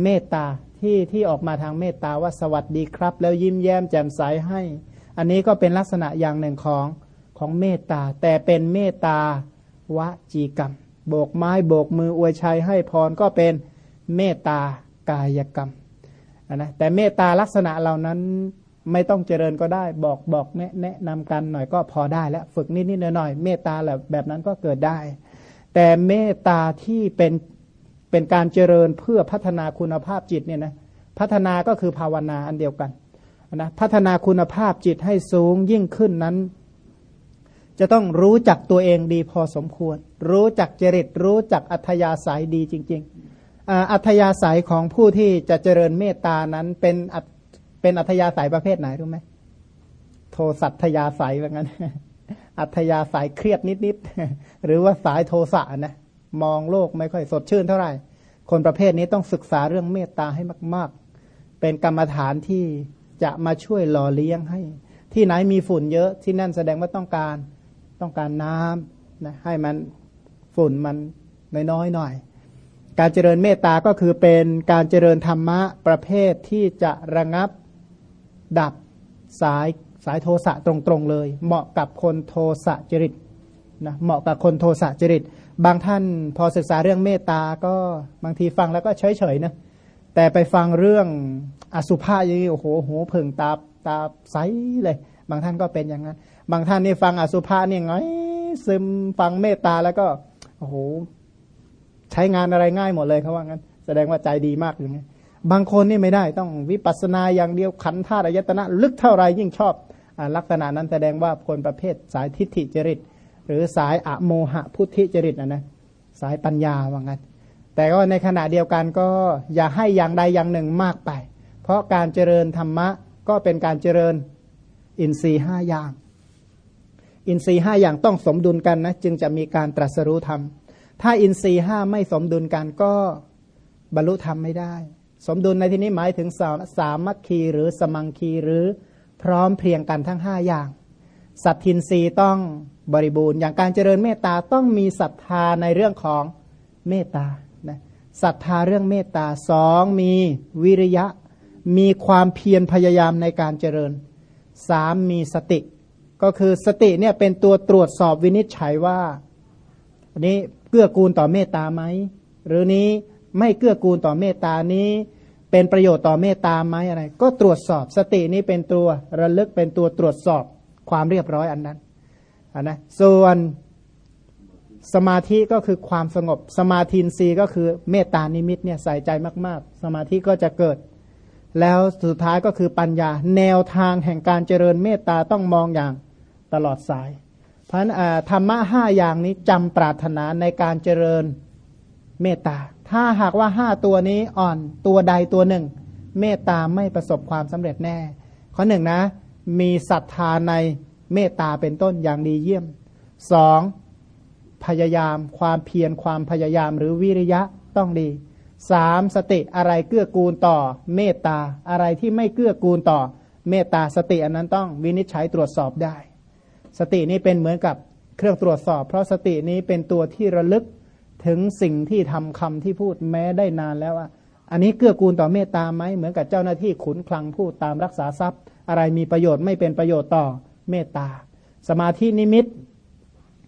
เมตตาที่ที่ออกมาทางเมตตาว่าสวัสดีครับ แล้วยิ้มแย้มแจ่มใสให้ อันนี้ก็เป็นลักษณะอย่างหนึ่งของของเมตตา แต่เป็นเมตตาวจีกรรม โบกไม้โบกมืออวยชัยให้พรก็เป็นเมตตากายกรรมนะแต่เมตตาลักษณะเหล่านั้น ไม่ต้องเจริญก็ได้ บอกบอกแนะแนะนำกันหน่อยก็พอได้แล้วฝึกนิดนิดหน่อยหน่อยเมตตาแบบแบบนั้นก็เกิดได้ แต่เมตตาที่เป็นเป็นการเจริญเพื่อพัฒนาคุณภาพจิตเนี่ยนะพัฒนาก็คือภาวนาอันเดียวกันนะพัฒนาคุณภาพจิตให้สูงยิ่งขึ้นนั้น จะต้องรู้จักตัวเองดีพอสมควร รู้จักจริต รู้จักอัธยาศัยดีจริง ๆ อัธยาศัยของผู้ที่จะเจริญเมตตานั้นเป็น เป็นอัธยาศัยประเภทไหนรู้ไหมโทสัตยาศัยแบบนั้น อัธยาศัยเครียดนิดๆหรือว่าสายโทสะนะมองโลกไม่ค่อยสดชื่นเท่าไหร่ คนประเภทนี้ต้องศึกษาเรื่องเมตตาให้มาก ๆ เป็นกรรมฐานที่จะมาช่วยหล่อเลี้ยงให้ ที่ไหนมีฝุ่นเยอะที่นั่นแสดงว่าต้องการต้องการน้ำนะให้มันฝุ่นมันน้อยๆหน่อย การเจริญเมตตาก็คือเป็นการเจริญธรรมะประเภทที่จะระงับ ดับสายสายโทสะตรงๆเลย เหมาะกับคนโทสะจริตนะเหมาะกับคนโทสะจริต บางท่านพอศึกษาเรื่องเมตตาก็บางทีฟังแล้วก็เฉยๆนะแต่ไปฟังเรื่องอสุภะอย่างนี้โอ้โหโหูผึ่งตาตาใสเลย บางท่านก็เป็นอย่างนั้น บางท่านนี่ฟังอสุภะนี่ไงซึมฟังเมตตาแล้วก็โอ้โหใช้งานอะไรง่ายหมดเลยเขาว่างั้น แสดงว่าใจดีมากอย่างนี้ บางคนนี่ไม่ได้ต้องวิปัสสนาอย่างเดียวขันธาตุอายตนะ ลึกเท่าไรยิ่งชอบอลักษณะนั้นแสดงว่าคนประเภทสายทิฏฐิจริต หรือสายอะโมหะพุทธิจริตนะนะสายปัญญาว่างั้น แต่ก็ในขณะเดียวกันก็อย่าให้อย่างใดอย่างหนึ่งมากไป เพราะการเจริญธรรมะก็เป็นการเจริญอินทรีห้าอย่าง อินทรีห้าอย่างต้องสมดุลกันนะจึงจะมีการตรัสรู้ธรรม ถ้าอินทรีห้าไม่สมดุลกันก็บรรลุธรรมไม่ได้ สมดุลในที่นี้หมายถึงสาสามัคคีหรือสมังคีหรือพร้อมเพรียงกันทั้งห้าอย่าง สัตทินรีต้องบริบูรณ์ อย่างการเจริญเมตตาต้องมีศรัทธาในเรื่องของเมตตาศรัทธาเรื่องเมตตาสองมีวิริยะ มีความเพียรพยายามในการเจริญสามมีสติ ก็คือสติเนี่ยเป็นตัวตรวจสอบวินิจฉัยว่าอันนี้เกื้อกูลต่อเมตตาไหมหรือนี้ ไม่เกื้อกูลต่อเมตตานี้ เป็นประโยชน์ต่อเมตตาไหมอะไร ก็ตรวจสอบสตินี้เป็นตัวระลึกเป็นตัวตรวจสอบความเรียบร้อยอันนั้นอันนะส่วนสมาธิก็คือความสงบ สมาธินีก็คือเมตตานิมิตเนี่ยใส่ใจมาก ๆ สมาธิก็จะเกิด แล้วสุดท้ายก็คือปัญญา แนวทางแห่งการเจริญเมตตาต้องมองอย่างตลอดสาย เพราะฉะนั้นธรรมะห้าอย่างนี้จำปรารถนาในการเจริญเมตตา ถ้าหากว่าห้าตัวนี้อ่อนตัวใดตัวหนึ่ง เมตตาไม่ประสบความสำเร็จแน่ ข้อหนึ่งนะ มีศรัทธาในเมตตาเป็นต้นอย่างดีเยี่ยมสองพยายามความเพียรความพยายามหรือวิริยะต้องดีสามสติอะไรเกื้อกูลต่อ เมตตาอะไรที่ไม่เกื้อกูลต่อ เมตตาสติอันนั้นต้องวินิจฉัยตรวจสอบได้ สตินี้เป็นเหมือนกับเครื่องตรวจสอบ เพราะสตินี้เป็นตัวที่ระลึก ถึงสิ่งที่ทำคำที่พูดแม้ได้นานแล้วว่าอันนี้เกื้อกูลต่อเมตตาไหมเหมือนกับเจ้าหน้าที่ขุนคลังพูดตามรักษาทรัพย์ อะไรมีประโยชน์ไม่เป็นประโยชน์ต่อเมตตา สมาธินิมิต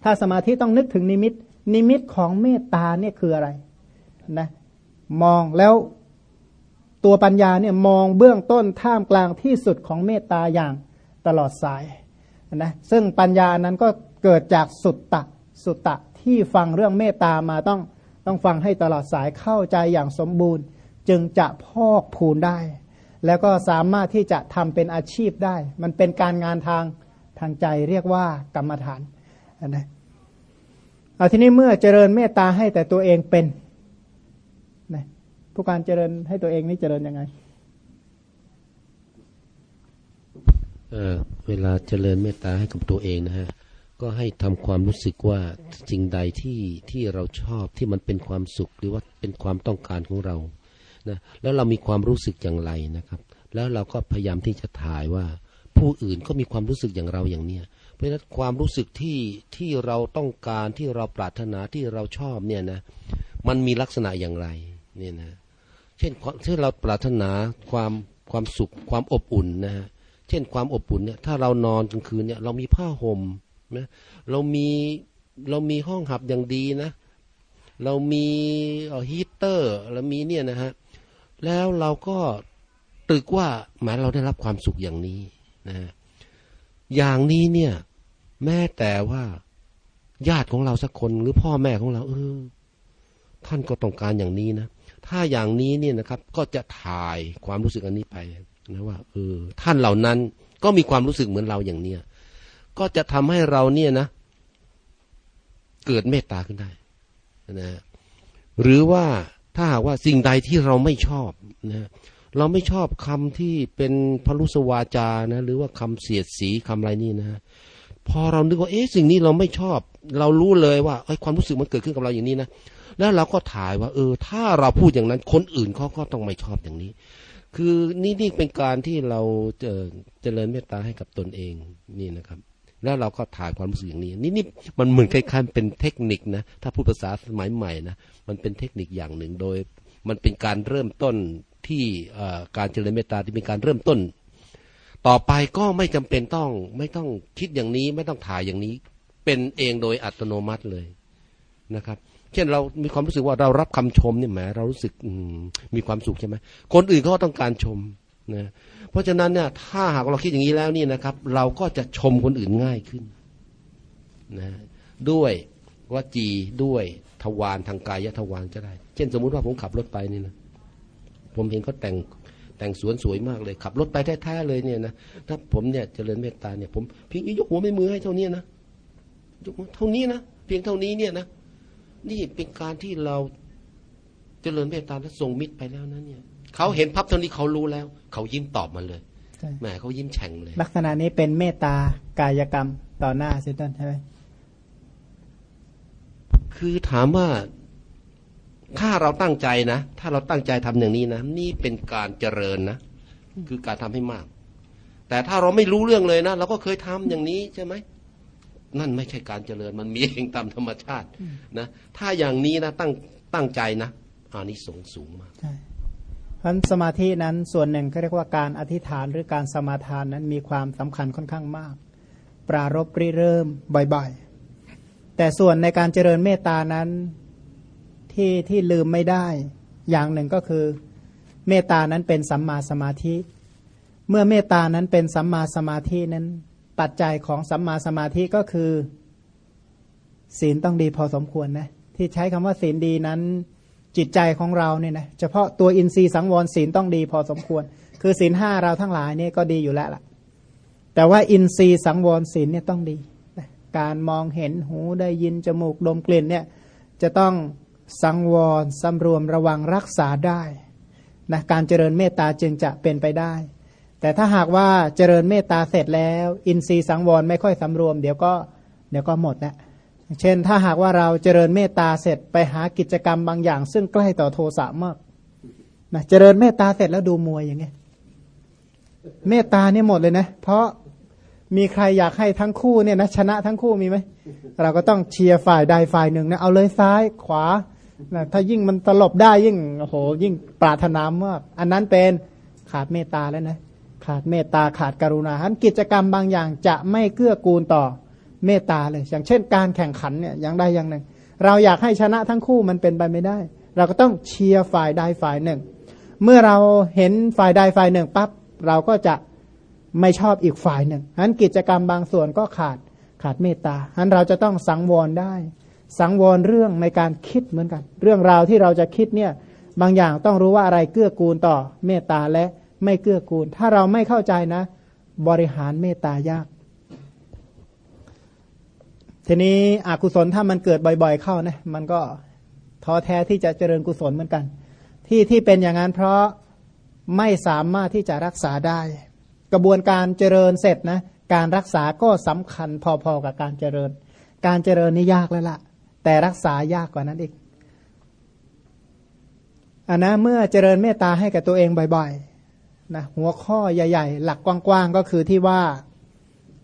ถ้าสมาธิต้องนึกถึงนิมิต นิมิตของเมตตาเนี่ยคืออะไรนะมองแล้วตัวปัญญาเนี่ยมองเบื้องต้นท่ามกลางที่สุดของเมตตาอย่างตลอดสายนะซึ่งปัญญานั้นก็เกิดจากสุตตะสุตตะ ที่ฟังเรื่องเมตตามาต้องต้องฟังให้ตลอดสายเข้าใจอย่างสมบูรณ์ จึงจะพอกพูนได้ แล้วก็สามารถที่จะทำเป็นอาชีพได้ มันเป็นการงานทางทางใจเรียกว่ากรรมฐานนะเอาทีนี้เมื่อเจริญเมตตาให้แต่ตัวเองเป็นนะผู้การเจริญให้ตัวเองนี่เจริญยังไงเออเวลาเจริญเมตตาให้กับตัวเองนะฮะ ก็ให้ทำความรู้สึกว่าสิ่งใดที่ที่เราชอบที่มันเป็นความสุขหรือว่าเป็นความต้องการของเรานะแล้วเรามีความรู้สึกอย่างไรนะครับ แล้วเราก็พยายามที่จะถ่ายว่า ผู้อื่นก็มีความรู้สึกอย่างเราอย่างเนี้ยเพราะฉะนั้นความรู้สึกที่ที่เราต้องการที่เราปรารถนาที่เราชอบเนี่ยนะมันมีลักษณะอย่างไรเนี่ยนะเช่นเช่นเราปรารถนาความความสุขความอบอุ่นนะฮะเช่นความอบอุ่นเนี่ยถ้าเรานอนกลางคืนเนี่ยเรามีผ้าห่ม นะเรามีเรามีห้องหับอย่างดีนะ เรามีฮีเตอร์เรามีเนี่ยนะฮะแล้วเราก็ตึกว่าหมายเราได้รับความสุขอย่างนี้นะอย่างนี้เนี่ย แม้แต่ว่าญาติของเราสักคนหรือพ่อแม่ของเรา เออ ท่านก็ต้องการอย่างนี้นะถ้าอย่างนี้เนี่ยนะครับ ก็จะถ่ายความรู้สึกอันนี้ไปนะว่าเออ ท่านเหล่านั้นก็มีความรู้สึกเหมือนเราอย่างเนี้ย ก็จะทำให้เราเนี่ยนะ เกิดเมตตาขึ้นได้นะหรือว่าถ้าหากว่าสิ่งใดที่เราไม่ชอบนะเราไม่ชอบคำที่เป็นพรุสวาจานะ หรือว่าคำเสียดสีคำอะไรนี่นะ พอเรานึกว่าเอ๊ะสิ่งนี้เราไม่ชอบ เรารู้เลยว่าไอ้ความรู้สึกมันเกิดขึ้นกับเราอย่างนี้นะแล้วเราก็ถ่ายว่า เออ ถ้าเราพูดอย่างนั้น คนอื่นเขาก็ต้องไม่ชอบอย่างนี้ คือนี่นี่เป็นการที่เราเจเจริญเมตตาให้กับตนเองนี่นะครับ แล้วเราก็ถ่ายความรู้สึกอย่างนี้ นี่นี่มันเหมือนคล้ายๆเป็นเทคนิคนะ ถ้าพูดภาษาสมัยใหม่นะ มันเป็นเทคนิคอย่างหนึ่งโดย มันเป็นการเริ่มต้นที่การเจริญเมตตาที่เป็นการเริ่มต้น ต่อไปก็ไม่จำเป็นต้องไม่ต้องคิดอย่างนี้ไม่ต้องถ่ายอย่างนี้ เป็นเองโดยอัตโนมัติเลยนะครับ เช่นเรามีความรู้สึกว่าเรารับคำชมเนี่ยแหมเรารู้สึกมีความสุขใช่ไหมคนอื่นเขาก็ต้องการชม นะเพราะฉะนั้นเนี่ยถ้าหากเราคิดอย่างนี้แล้วนี่นะครับ เราก็จะชมคนอื่นง่ายขึ้นนะด้วยวจีด้วยทวารทางกายทวารจะได้ เช่นสมมุติว่าผมขับรถไปนี่นะผมเห็นเขาแต่งแต่งสวนสวยมากเลย ขับรถไปแท้ๆเลยเนี่ยนะถ้าผมเนี่ยเจริญเมตตาเนี่ยผมเพียงยกหัวไม่มือให้เท่านี้นะยกเท่านี้นะเพียงเท่านี้เนี่ยนะนี่เป็นการที่เราเจริญเมตตาและส่งมิตรไปแล้วนะเนี่ย เขาเห็นพับเท่านี้เขารู้แล้ว เขายิ้มตอบมาเลยแหมเขายิ้มแฉ่งเลย ลักษณะนี้เป็นเมตตากายกรรมต่อหน้าสิต้นใช่ไหมคือถามว่าถ้าเราตั้งใจนะ ถ้าเราตั้งใจทำอย่างนี้นะ นี่เป็นการเจริญนะ คือการทำให้มาก แต่ถ้าเราไม่รู้เรื่องเลยนะ เราก็เคยทำอย่างนี้ใช่ไหม นั่นไม่ใช่การเจริญ มันมีเองตามธรรมชาตินะ ถ้าอย่างนี้นะ ตั้งตั้งใจนะอานิสงส์สูงมากใช่เพราะสมาธินั้นส่วนหนึ่งเขาเรียกว่าการอธิษฐานหรือการสมาทานนั้นมีความสำคัญค่อนข้างมาก ปรารบริเริ่มบ่อยๆ แต่ส่วนในการเจริญเมตตานั้นที่ที่ลืมไม่ได้อย่างหนึ่งก็คือเมตตานั้นเป็นสัมมาสมาธิ เมื่อเมตตานั้นเป็นสัมมาสมาธินั้น ปัจจัยของสัมมาสมาธิก็คือ ศีลต้องดีพอสมควรนะที่ใช้คำว่าศีลดีนั้น จิตใจของเราเนี่ยนะเฉพาะตัวอินทรีย์สังวรศีลต้องดีพอสมควร คือศีลห้าเราทั้งหลายเนี่ยก็ดีอยู่แล้วล่ะ แต่ว่าอินทรีย์สังวรศีลเนี่ยต้องดีการมองเห็นหูได้ยินจมูกดมกลิ่นเนี่ยจะต้องสังวรสำรวมระวังรักษาได้นะการเจริญเมตตาจึงจะเป็นไปได้ แต่ถ้าหากว่าเจริญเมตตาเสร็จแล้ว อินทรีย์สังวรไม่ค่อยสำรวม เดี๋ยวก็เดี๋ยวก็หมดนะ เช่น ถ้าหากว่าเราเจริญเมตตาเสร็จไปหากิจกรรมบางอย่าง ซึ่งใกล้ต่อโทสะมากนะเจริญเมตตาเสร็จแล้วดูมวยอย่างเงี้ยเมตตาเนี่ยหมดเลยนะ เพราะมีใครอยากให้ทั้งคู่เนี่ยนะชนะทั้งคู่มีไหมเราก็ต้องเชียร์ฝ่ายใดฝ่ายหนึ่งนะเอาเลยซ้ายขวานะถ้ายิ่งมันตลบได้ยิ่งโอ้โหยิ่งปรารถนามากอันนั้นเป็นขาดเมตตาแล้วนะขาดเมตตาขาดกรุณาฮันกิจกรรมบางอย่างจะไม่เกื้อกูลต่อ เมตตาเลย อย่างเช่น การแข่งขันเนี่ยอย่างใดอย่างหนึ่ง เราอยากให้ชนะทั้งคู่มันเป็นไปไม่ได้ เราก็ต้องเชียร์ฝ่ายใดฝ่ายหนึ่ง เมื่อเราเห็นฝ่ายใดฝ่ายหนึ่งปั๊บเราก็จะไม่ชอบอีกฝ่ายหนึ่งฮันกิจกรรมบางส่วนก็ขาดขาดเมตตาฮันเราจะต้องสังวรได้ สังวรเรื่องในการคิดเหมือนกัน เรื่องราวที่เราจะคิดเนี่ยบางอย่างต้องรู้ว่าอะไรเกื้อกูลต่อเมตตาและไม่เกื้อกูล ถ้าเราไม่เข้าใจนะ บริหารเมตตายาก ทีนี้อกุศลถ้ามันเกิดบ่อย ๆ เข้านะมันก็ท้อแท้ที่จะเจริญกุศลเหมือนกัน ที่ที่เป็นอย่างนั้นเพราะไม่สามารถที่จะรักษาได้ กระบวนการเจริญเสร็จนะการรักษาก็สำคัญพอๆกับการเจริญ การเจริญนี่ยากแล้วละ่ะ แต่รักษายากกว่านั้นอีกอันนะเมื่อเจริญเมตตาให้กับตัวเองบ่อยๆนะหัวข้อใหญ่ ๆ หลักกว้างๆก็คือที่ว่า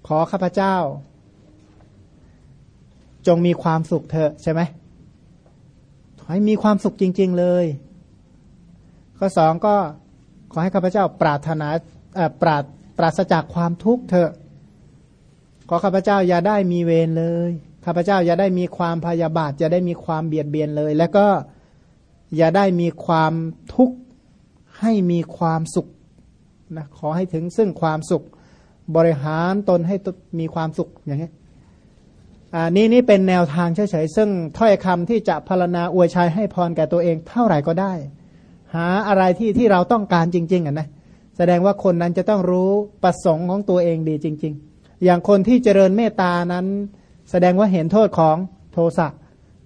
ขอข้าพเจ้า จงมีความสุขเถอะใช่ไหมให้มีความสุขจริง ๆเลย ข้อสองก็ขอให้ข้าพเจ้าปรารถนาปราดปราศจากความทุกข์เถอะ ขอข้าพเจ้าอย่าได้มีเวรเลย ข้าพเจ้าอย่าได้มีความพยาบาทอย่าได้มีความเบียดเบียนเลย แล้วก็อย่าได้มีความทุกข์ให้มีความสุขนะขอให้ถึงซึ่งความสุขบริหารตนให้มีความสุขอย่างนี้ นี่นี่เป็นแนวทางเฉยๆซึ่งถ้อยคำที่จะพรณนาอวยชัยให้พรแก่ตัวเองเท่าไหร่ก็ได้ หาอะไรที่ที่เราต้องการจริง ๆอะนะแสดงว่าคนนั้นจะต้องรู้ประสงค์ของตัวเองดีจริง ๆ อย่างคนที่เจริญเมตตานั้น แสดงว่าเห็นโทษของโทสะ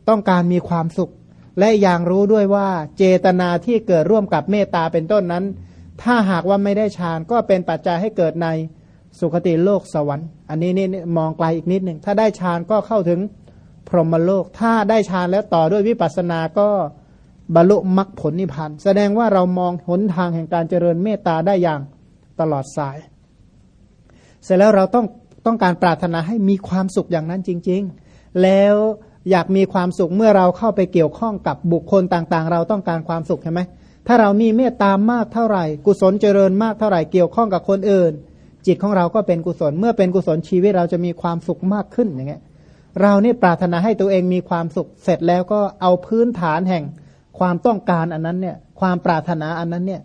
ต้องการมีความสุข และอย่างรู้ด้วยว่าเจตนาที่เกิดร่วมกับเมตตาเป็นต้นนั้น ถ้าหากว่าไม่ได้ฌานก็เป็นปัจจัยให้เกิดใน สุคติโลกสวรรค์ อันนี้นี่มองไกลอีกนิดหนึ่งถ้าได้ฌานก็เข้าถึงพรหมโลก ถ้าได้ฌานแล้วต่อด้วยวิปัสสนาก็บรรลุมรรคผลนิพพานแสดงว่าเรามองหนทางแห่งการเจริญเมตตาได้อย่างตลอดสาย เสร็จแล้วเราต้องต้องการปรารถนาให้มีความสุขอย่างนั้นจริง ๆ แล้วอยากมีความสุขเมื่อเราเข้าไปเกี่ยวข้องกับบุคคลต่างๆ เราต้องการความสุขใช่ไหมถ้าเรามีเมตตามากเท่าไหร่ กุศลเจริญมากเท่าไหร่เกี่ยวข้องกับคนอื่น จิตของเราก็เป็นกุศล เมื่อเป็นกุศลชีวิตเราจะมีความสุขมากขึ้นอย่างเงี้ยเรานี่ปรารถนาให้ตัวเองมีความสุขเสร็จแล้วก็เอาพื้นฐานแห่งความต้องการอันนั้นเนี่ยความปรารถนาอันนั้นเนี่ย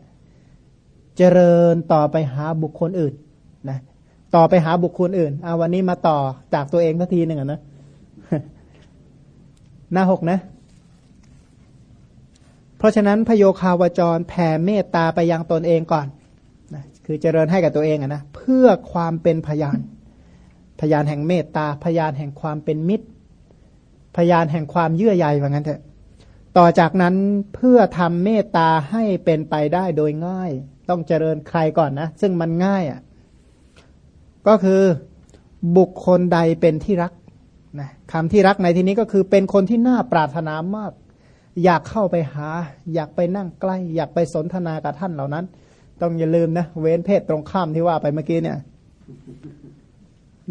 เจริญต่อไปหาบุคคลอื่นนะต่อไปหาบุคคลอื่นเอาวันนี้มาต่อจากตัวเองทัทีหนึ่งนะหน้าหกนะ เพราะฉะนั้นพโยคาวจรแผ่เมตตาไปยังตนเองก่อน คือเจริญให้กับตัวเองอะนะเพื่อความเป็นพยาน พยานแห่งเมตตา พยานแห่งความเป็นมิตร พยานแห่งความเยื่อใยว่างั้นเถอะต่อจากนั้นเพื่อทำเมตตาให้เป็นไปได้โดยง่าย ต้องเจริญใครก่อนนะ ซึ่งมันง่ายอะ่ะก็คือบุคคลใดเป็นที่รักนะคำที่รักในที่นี้ก็คือเป็นคนที่น่าปรารถนามาก อยากเข้าไปหา อยากไปนั่งใกล้ อยากไปสนทนากับท่านเหล่านั้น ต้องอย่าลืมนะ เว้นเพศตรงข้ามที่ว่าไปเมื่อกี้เนี่ย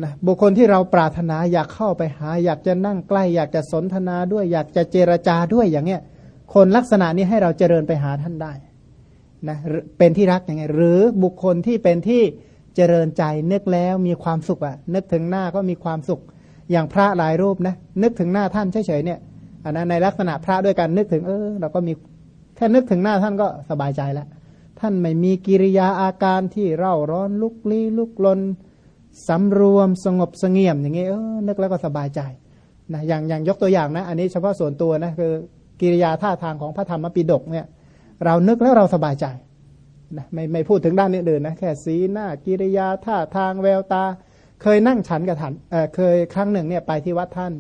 นะบุคคลที่เราปรารถนาอยากเข้าไปหา อยากจะนั่งใกล้อยากจะสนทนาด้วย อยากจะเจรจาด้วยอย่างเงี้ย คนลักษณะนี้ให้เราเจริญไปหาท่านได้นะเป็นที่รักยังไง หรือบุคคลที่เป็นที่เจริญใจนึกแล้วมีความสุขอะนึกถึงหน้าก็มีความสุข อย่างพระหลายรูปนะนึกถึงหน้าท่านเฉยๆเนี่ยอันนั้นในลักษณะพระด้วยกันนึกถึงเออเราก็มีแค่นึกถึงหน้าท่านก็สบายใจแล้ว ท่านไม่มีกิริยาอาการที่เร่าร้อนลุกลี้ลุกลนสำรวมสงบสงเงียมอย่างเงี้เออนึกแล้วก็สบายใจนะอย่างอย่างยกตัวอย่างนะ อันนี้เฉพาะส่วนตัวนะคือกิริยาท่าทางของพระธรรมปิฎกเนี่ย เรานึกแล้วเราสบายใจนะไม่ไม่พูดถึงด้านอื่นๆนะแค่สีหน้ากิริยาท่าทางแววตา เคยนั่งฉันกับท่านเออเคยครั้งหนึ่งเนี่ยไปที่วัดท่าน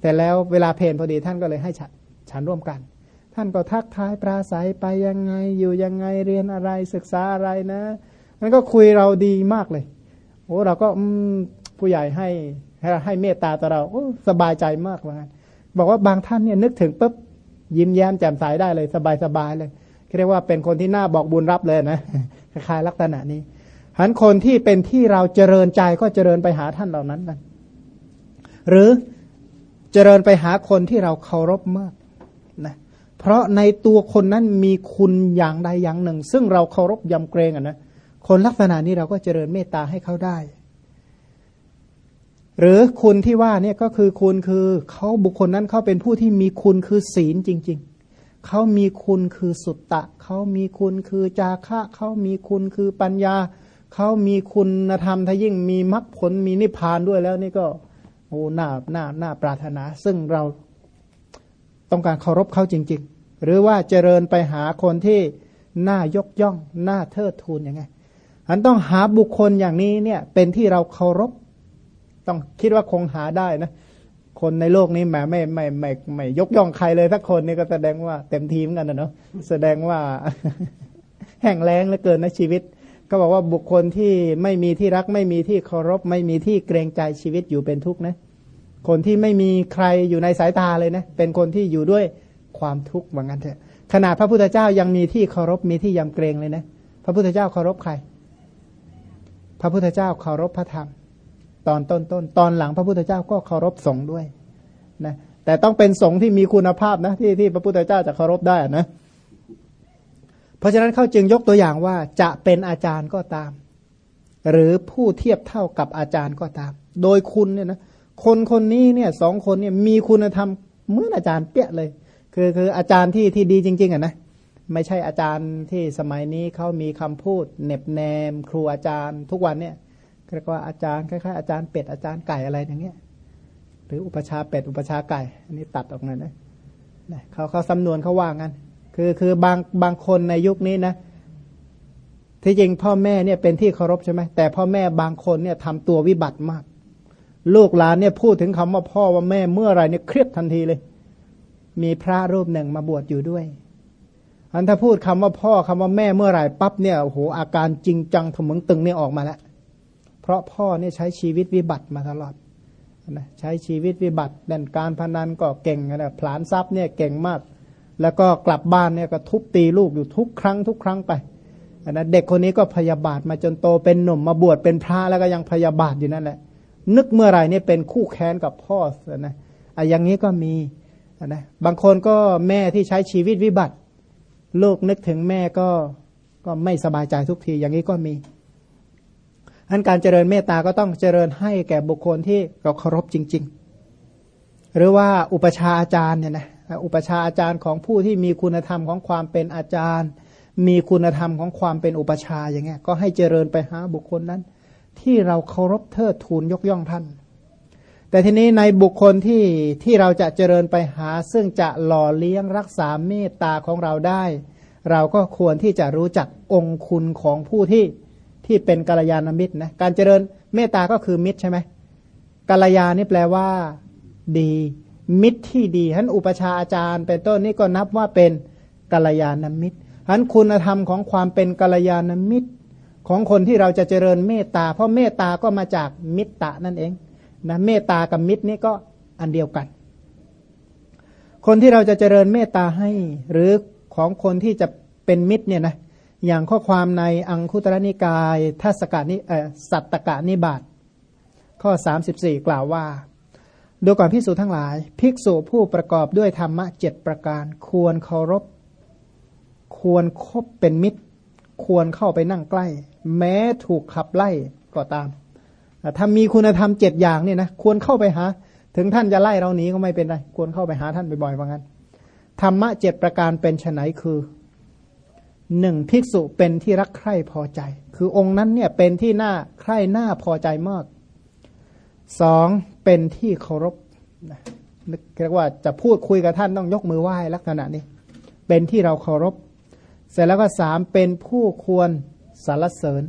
แต่แล้วเวลาเพลนพอดีท่านก็เลยให้ฉันฉันร่วมกัน ท่านก็ทักทายปราศัยไปยังไง อยู่ยังไงเรียนอะไรศึกษาอะไรนะมันก็คุยเราดีมากเลยโอ้เราก็ผู้ใหญ่ให้ให้เมตตาต่อเราสบายใจมากเลยบอกว่าบางท่านเนี่ยนึกถึงปุ๊บยิ้มแย้มแจ่มใสได้เลย สบายสบายเลยเรียกว่าเป็นคนที่น่าบอกบุญรับเลยนะคล้ายลักษณะนี้หันคนที่เป็นที่เราเจริญใจก็เจริญไปหาท่านเหล่านั้นกันหรือเจริญไปหาคนที่เราเคารพมาก เพราะในตัวคนนั้นมีคุณอย่างใดอย่างหนึ่ง ซึ่งเราเคารพยำเกรงอะนะคนลักษณะนี้เราก็เจริญเมตตาให้เขาได้ หรือคุณที่ว่าเนี่ยก็คือคุณคือเขาบุคคลนั้นเขาเป็นผู้ที่มีคุณคือศีลจริง ๆ เขามีคุณคือสุตตะ เขามีคุณคือจาคะ เขามีคุณคือปัญญา เขามีคุณธรรมถ้ายิ่งมีมรรคผลมีนิพพานด้วยแล้วนี่ก็โอ้หน้าหน้าหน้าปรารถนา ซึ่งเรา ต้องการเคารพเขาจริง ๆ หรือว่าเจริญไปหาคนที่น่ายกย่องน่าเทิดทูนยังไงอันต้องหาบุคคลอย่างนี้เนี่ยเป็นที่เราเคารพ ต้องคิดว่าคงหาได้นะ คนในโลกนี้แหมไม่ไม่ไม่ไม่ยกย่องใครเลยสักคนนี่ก็แสดงว่าเต็มทีมกันนะเนาะแสดงว่าแห่งแรงเหลือเกินในชีวิต ก็บอกว่าบุคคลที่ไม่มีที่รัก ไม่มีที่เคารพ ไม่มีที่เกรงใจชีวิตอยู่เป็นทุกข์นะ คนที่ไม่มีใครอยู่ในสายตาเลยนะ เป็นคนที่อยู่ด้วยความทุกข์ว่างั้นเถอะขนาดพระพุทธเจ้ายังมีที่เคารพมีที่ยำเกรงเลยนะ พระพุทธเจ้าเคารพใคร พระพุทธเจ้าเคารพพระธรรม ตอนต้นต้นตอนหลังพระพุทธเจ้าก็เคารพสงฆ์ด้วยนะแต่ต้องเป็นสงฆ์ที่มีคุณภาพนะที่ที่พระพุทธเจ้าจะเคารพได้นะ เพราะฉะนั้นเขาจึงยกตัวอย่างว่าจะเป็นอาจารย์ก็ตาม หรือผู้เทียบเท่ากับอาจารย์ก็ตาม โดยคุณเนี่ยนะ คนคนนี้เนี่ยสองคนเนี่ยมีคุณธรรมเหมือนอาจารย์เปี้ยเลย คือคืออาจารย์ที่ที่ดีจริง ๆอะนะไม่ใช่อาจารย์ที่สมัยนี้เขามีคำพูดเน็บแนม ครูอาจารย์ทุกวันเนี่ยเรียกว่าอาจารย์คล้ายๆอาจารย์เป็ดอาจารย์ไก่อะไรอย่างเงี้ยหรืออุปชาเป็ดอุปชาไก่อันนี้ตัดออกมานะเขาเขาสำนวนเขาว่างั้นคือคือบางบางคนในยุคนี้นะที่จริงพ่อแม่เนี่ยเป็นที่เคารพใช่ไหมแต่พ่อแม่บางคนเนี่ยทำตัววิบัติมาก ลูกหลานเนี่ยพูดถึงคำว่าพ่อว่าแม่เมื่อไรเนี่ยเครียดทันทีเลย มีพระรูปหนึ่งมาบวชอยู่ด้วย อันถ้าพูดคำว่าพ่อคำว่าแม่เมื่อไหร่ปั๊บเนี่ยโอ้โหอาการจริงจังถมึงตึงเนี่ยออกมาแล้วเพราะพ่อเนี่ยใช้ชีวิตวิบัติมาตลอดนะใช้ชีวิตวิบัติเล่นการพนันก็เก่งนะผลานทรัพย์เนี่ยเก่งมาก แล้วก็กลับบ้านเนี่ยก็ทุบตีลูกอยู่ทุกครั้งทุกครั้งไปนะเด็กคนนี้ก็พยาบาทมาจนโตเป็นหนุ่มมาบวชเป็นพระแล้วก็ยังพยาบาทอยู่นั่นแหละ นึกเมื่อไหร่เนี่ยเป็นคู่แค้นกับพ่อนะอะอย่างนี้ก็มีนะบางคนก็แม่ที่ใช้ชีวิตวิบัติ ลูกนึกถึงแม่ก็ก็ไม่สบายใจทุกที อย่างนี้ก็มีอันการเจริญเมตตาก็ต้องเจริญให้แก่บุคคลที่เราเคารพจริง ๆ หรือว่าอุปชาอาจารย์เนี่ยนะอุปชาอาจารย์ของผู้ที่มีคุณธรรมของความเป็นอาจารย์ มีคุณธรรมของความเป็นอุปชาอย่างเงี้ยก็ให้เจริญไปหาบุคคลนั้น ที่เราเคารพเทิดทูนยกย่องท่าน แต่ทีนี้ในบุคคลที่ที่เราจะเจริญไปหา ซึ่งจะหล่อเลี้ยงรักษาเมตตาของเราได้ เราก็ควรที่จะรู้จักองคุณของผู้ที่ที่เป็นกัลยาณมิตรนะการเจริญเมตตาก็คือมิตรใช่ไหมกัลยานี่แปลว่า ดี มิตรที่ดีท่านอุปชาอาจารย์ เป็นต้นนี่ก็นับว่าเป็นกัลยาณมิตรท่านคุณธรรมของความเป็นกัลยาณมิตร ของคนที่เราจะเจริญเมตตา เพราะเมตตาก็มาจากมิตรตะนั่นเองนะเมตตากับมิตรนี่ก็อันเดียวกัน คนที่เราจะเจริญเมตตาให้ หรือของคนที่จะเป็นมิตรเนี่ยนะอย่างข้อความในอังคุตรนิกายทัศกานิสัตตกานิบาตข้อ 34 กล่าวว่า ดูก่อนภิกษุทั้งหลาย ภิกษุผู้ประกอบด้วยธรรมะเจ็ดประการ ควรเคารพ ควรคบเป็นมิตร ควรเข้าไปนั่งใกล้ แม้ถูกขับไล่ก็ตามถ้ามีคุณธรรมเจ็ดอย่างเนี่ยนะควรเข้าไปหา ถึงท่านจะไล่เราหนีก็ไม่เป็นไร ควรเข้าไปหาท่านบ่อยๆว่างั้นธรรมะเจ็ดประการเป็นไนคือหนึ่งภิกษุเป็นที่รักใคร่พอใจ คือองค์นั้นเนี่ยเป็นที่น่าใคร่น่าพอใจมากสองเป็นที่เคารพเรียกว่าจะพูดคุยกับท่านต้องยกมือไหว้ลักษณะนี้ เป็นที่เราเคารพ เสร็จแล้วก็สามเป็นผู้ควรสรรเสริญ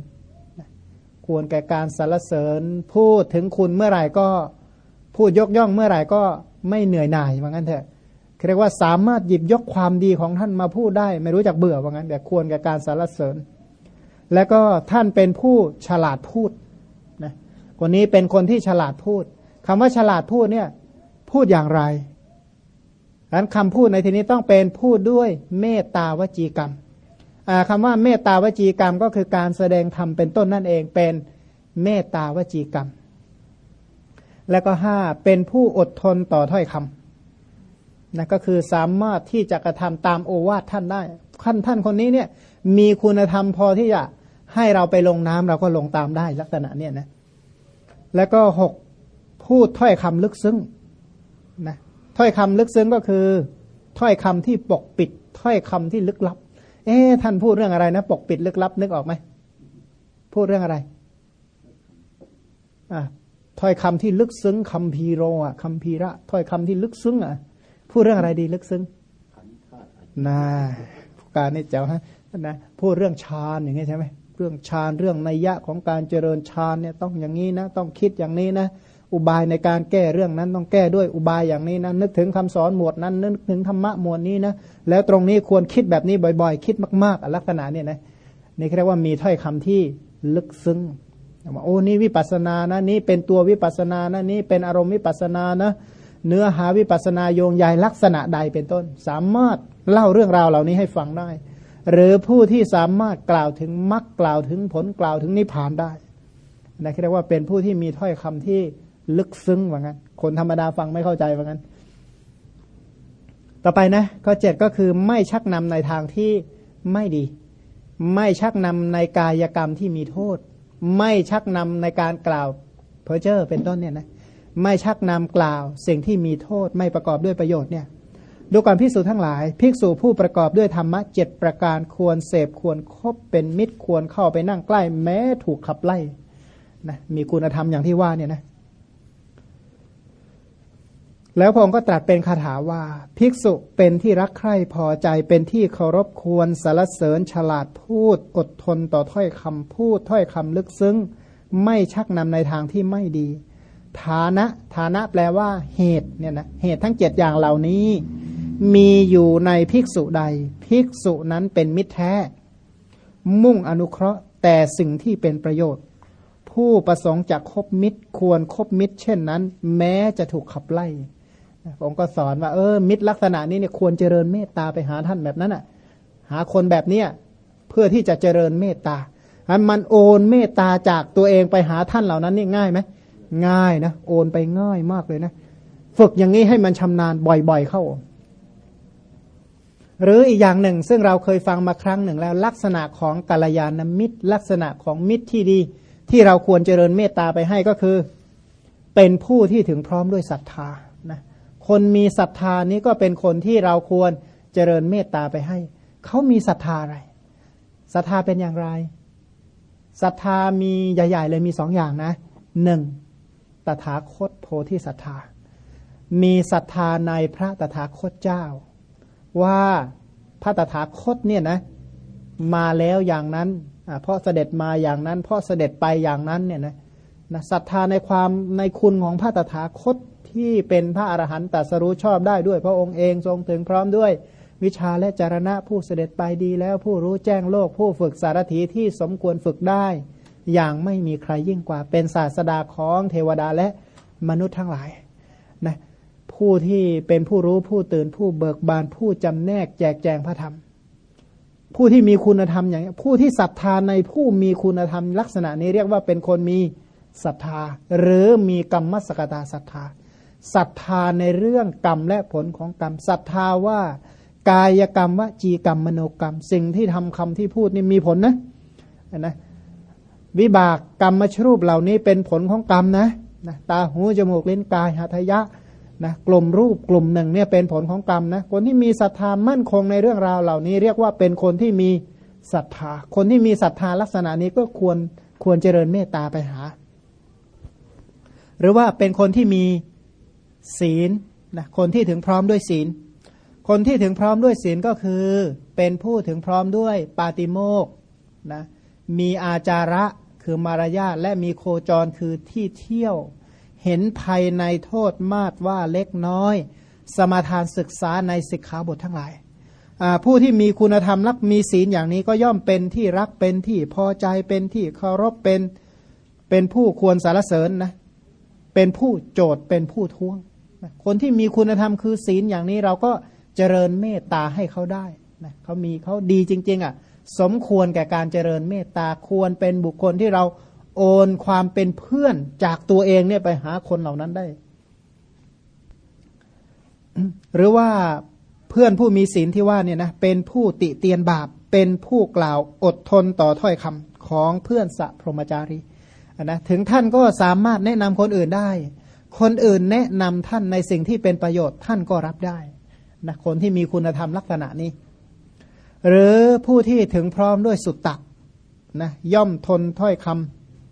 ควรแก่การสรรเสริญ พูดถึงคุณเมื่อไหร่ก็พูดยกย่องเมื่อไหร่ก็ไม่เหนื่อยหน่ายว่างั้นเถอะเรียกว่าสามารถหยิบยกความดีของท่านมาพูดได้ ไม่รู้จักเบื่อว่างั้นแต่ควรแก่การสรรเสริญ แล้วก็ท่านเป็นผู้ฉลาดพูดนะคนนี้เป็นคนที่ฉลาดพูดคำว่าฉลาดพูดเนี่ยพูดอย่างไรดังนั้นคำพูดในที่นี้ต้องเป็นพูดด้วยเมตตาวจีกรรม คำว่าเมตตาวจีกรรมก็คือการแสดงธรรมเป็นต้นนั่นเองเป็นเมตตาวจีกรรม แล้วก็ห้าเป็นผู้อดทนต่อถ้อยคำนะก็คือสามารถที่จะกระทำตามโอวาทท่านได้ท่านท่านคนนี้เนี่ยมีคุณธรรมพอที่จะให้เราไปลงน้ำเราก็ลงตามได้ลักษณะเนี่ยนะแล้วก็หกพูดถ้อยคำลึกซึ้งนะถ้อยคำลึกซึ้งก็คือ ถ้อยคำที่ปกปิด ถ้อยคำที่ลึกลับ เอ๊ท่านพูดเรื่องอะไรนะ ปกปิดลึกลับนึกออกไหมพูดเรื่องอะไรอ่าถ้อยคำที่ลึกซึ้งคำพีโรอะคำพีระถ้อยคำที่ลึกซึ้งอะพูดเรื่องอะไรดีลึกซึ้งนะการนี่เจ้าฮะนะพูดเรื่องฌานอย่างนี้ใช่ไหมเรื่องฌานเรื่องนัยยะของการเจริญฌานเนี่ยต้องอย่างนี้นะ ต้องคิดอย่างนี้นะ อุบายในการแก้เรื่องนั้นต้องแก้ด้วยอุบายอย่างนี้นะนึกถึงคำสอนหมวดนั้นนึกถึงธรรมะหมวดนี้นะแล้วตรงนี้ควรคิดแบบนี้บ่อยๆ คิดมากๆลักษณะเนี่ยนะนี่เรียกว่ามีถ้อยคำที่ลึกซึ้งว่าโอ้นี่วิปัสสนานะนี่เป็นตัววิปัสสนานะนี่เป็นอารมณ์วิปัสสนานะเนื้อหาวิปัสนาโยงใยลักษณะใดเป็นต้น สามารถเล่าเรื่องราวเหล่านี้ให้ฟังได้ หรือผู้ที่สามารถกล่าวถึงมรรคกล่าวถึงผลกล่าวถึงนิพพานได้นะเรียกว่าเป็นผู้ที่มีถ้อยคำที่ ลึกซึ้งว่างั้น คนธรรมดาฟังไม่เข้าใจว่างั้น ต่อไปนะข้อเจ็ดก็คือไม่ชักนำในทางที่ไม่ดี ไม่ชักนำในกายกรรมที่มีโทษ ไม่ชักนำในการกล่าวเพอเจอร์เป็นต้นเนี่ยนะไม่ชักนำกล่าวสิ่งที่มีโทษไม่ประกอบด้วยประโยชน์เนี่ยดูการพิสูจทั้งหลาย ภิกษุผู้ประกอบด้วยธรรมะเจ็ดประการควรเสพควรครบเป็นมิตรควรเข้าไปนั่งใกล้แม้ถูกขับไล่นะมีคุณธรรมอย่างที่ว่าเนี่ยนะ แล้วพระองค์ก็ตรัสเป็นคาถาว่า ภิกษุเป็นที่รักใคร่พอใจเป็นที่เคารพควรสารเสริญฉลาดพูด อดทนต่อถ้อยคำพูดถ้อยคำลึกซึ้ง ไม่ชักนำในทางที่ไม่ดี ฐานะฐานะแปลว่า เหตุเนี่ยนะเหตุทั้งเจ็ดอย่างเหล่านี้ มีอยู่ในภิกษุใด ภิกษุนั้นเป็นมิตรแท้ มุ่งอนุเคราะห์แต่สิ่งที่เป็นประโยชน์ ผู้ประสงค์จะคบมิตรควรคบมิตร เช่นนั้น แม้จะถูกขับไล่ ผมก็สอนว่าเออมิตรลักษณะนี้เนี่ยควรเจริญเมตตาไปหาท่านแบบนั้นอะ หาคนแบบเนี้ยเพื่อที่จะเจริญเมตตาอันมันโอนเมตตาจากตัวเองไปหาท่านเหล่านั้นนี่ง่ายไหมง่ายนะโอนไปง่ายมากเลยนะ ฝึกอย่างนี้ให้มันชำนาญบ่อย ๆ เข้า หรืออีกอย่างหนึ่ง ซึ่งเราเคยฟังมาครั้งหนึ่งแล้ว ลักษณะของกัลยาณมิตร ลักษณะของมิตรที่ดี ที่เราควรเจริญเมตตาไปให้ก็คือ เป็นผู้ที่ถึงพร้อมด้วยศรัทธา คนมีศรัทธานี้ก็เป็นคนที่เราควรเจริญเมตตาไปให้ เขามีศรัทธาอะไรศรัทธาเป็นอย่างไรศรัทธามีใหญ่ ๆ เลยมีสองอย่างนะหนึ่งตถาคตโพธิศรัทธา มีศรัทธาในพระตถาคตเจ้า ว่าพระตถาคตเนี่ยนะ มาแล้วอย่างนั้นเพราะเสด็จมาอย่างนั้น เพราะเสด็จไปอย่างนั้นเนี่ยนะนะศรัทธาในความในคุณของพระตถาคต ที่เป็นพระอรหันต์ตัสรู้ชอบได้ด้วยพระองค์เองทรงถึงพร้อมด้วยวิชาและจารณะผู้เสด็จไปดีแล้วผู้รู้แจ้งโลกผู้ฝึกสารถีที่สมควรฝึกได้ อย่างไม่มีใครยิ่งกว่าเป็นศาสดาของเทวดาและมนุษย์ทั้งหลายนะผู้ที่เป็นผู้รู้ผู้ตื่นผู้เบิกบานผู้จำแนกแจกแจงพระธรรม ผู้ที่มีคุณธรรมอย่างนี้ผู้ที่ศรัทธาในผู้มีคุณธรรมลักษณะนี้เรียกว่าเป็นคนมีศรัทธา หรือมีกรรมสกตาศรัทธา ศรัทธาในเรื่องกรรมและผลของกรรมศรัทธาว่ากายกรรมวจีกรรมมโนกรรม สิ่งที่ทำคำที่พูดนี่มีผลนะนะวิบากกรรมมชรูปเหล่านี้เป็นผลของกรรมนะนะตาหูจมูกลิ้นกายหัตยะนะกลุ่มรูปกลุ่มหนึ่งเนี่ยเป็นผลของกรรมนะคนที่มีศรัทธามั่นคงในเรื่องราวเหล่านี้ เรียกว่าเป็นคนที่มีศรัทธา คนที่มีศรัทธาลักษณะนี้ก็ควรควรเจริญเมตตาไปหา หรือว่าเป็นคนที่มี ศีลนะคนที่ถึงพร้อมด้วยศีล คนที่ถึงพร้อมด้วยศีลก็คือเป็นผู้ถึงพร้อมด้วยปาติโมกนะมีอาจาระคือมารยาทและมีโคจรคือที่เที่ยว เห็นภัยในโทษมาดว่าเล็กน้อย สมาทานศึกษาในสิกขาบททั้งหลายผู้ที่มีคุณธรรมรักมีศีลอย่างนี้ก็ย่อมเป็นที่รักเป็นที่พอใจเป็นที่เคารพเป็นเป็นผู้ควรสารเสริญนะเป็นผู้โจทย์เป็นผู้ท้วง คนที่มีคุณธรรมคือศีลอย่างนี้เราก็เจริญเมตตาให้เขาได้นะเขามีเขาดีจริง ๆ อะ สมควรแก่การเจริญเมตตาควรเป็นบุคคลที่เราโอนความเป็นเพื่อนจากตัวเองเนี่ยไปหาคนเหล่านั้นได้ หรือว่าเพื่อนผู้มีศีลที่ว่าเนี่ยนะเป็นผู้ติเตียนบาป เป็นผู้กล่าวอดทนต่อถ้อยคำของเพื่อนสัพรมจารีนะถึงท่านก็สามารถแนะนำคนอื่นได้ คนอื่นแนะนำท่านในสิ่งที่เป็นประโยชน์ท่านก็รับได้นะคนที่มีคุณธรรมลักษณะนี้ หรือผู้ที่ถึงพร้อมด้วยสุตตะนะย่อมทนถ้อยค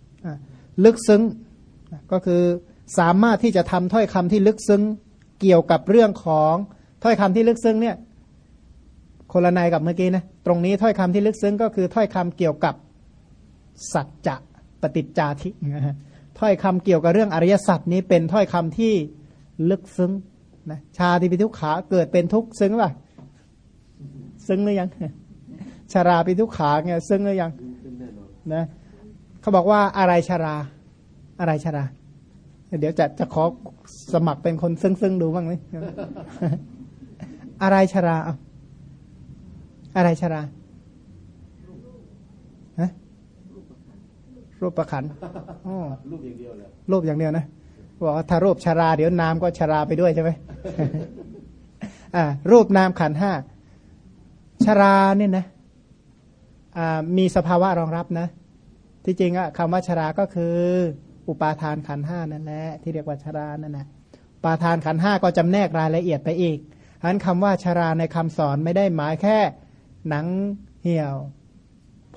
ำลึกซึ้งก็คือสามารถที่จะทำถ้อยคำที่ลึกซึ้งเกี่ยวกับเรื่องของถ้อยคำที่ลึกซึ้งเนี่ยคนละนายกับเมื่อกี้นะตรงนี้ถ้อยคำที่ลึกซึ้งก็คือถ้อยคำเกี่ยวกับสัจจะปฏิจจาทิ ถ้อยคำเกี่ยวกับเรื่องอริยสัจนี้เป็นถ้อยคำที่ลึกซึ้งนะชาติปิทุกขาเกิดเป็นทุกข์ซึ้งป่ะซึ้งหรือยังชาราปิทุกขาไงซึ้งหรือยังนะเขาบอกว่าอะไรชารา อะไรชารา เดี๋ยวจะจะขอสมัครเป็นคนซึ้งซึ้งดูบ้างไหมอะไรชาราอะไรชารา รูปประคันรูปอย่างเดียวเลยรูปอย่างเดียวนะบอกว่าถ้ารูปชาราเดี๋ยวนามก็ชาราไปด้วยใช่ไหมอ่ารูปนามขันห้าชาราเนี่ยนะอ่ามีสภาวะรองรับนะ ที่จริงอะคำว่าชาราก็คือ อุปาทานขันห้านั่นแหละที่เรียกว่าชารานั่นแหละปาทานขันห้าก็จำแนกรายละเอียดไปอีกฉะนั้นคำว่าชราในคำสอนไม่ได้หมายแค่หนังเหี่ยว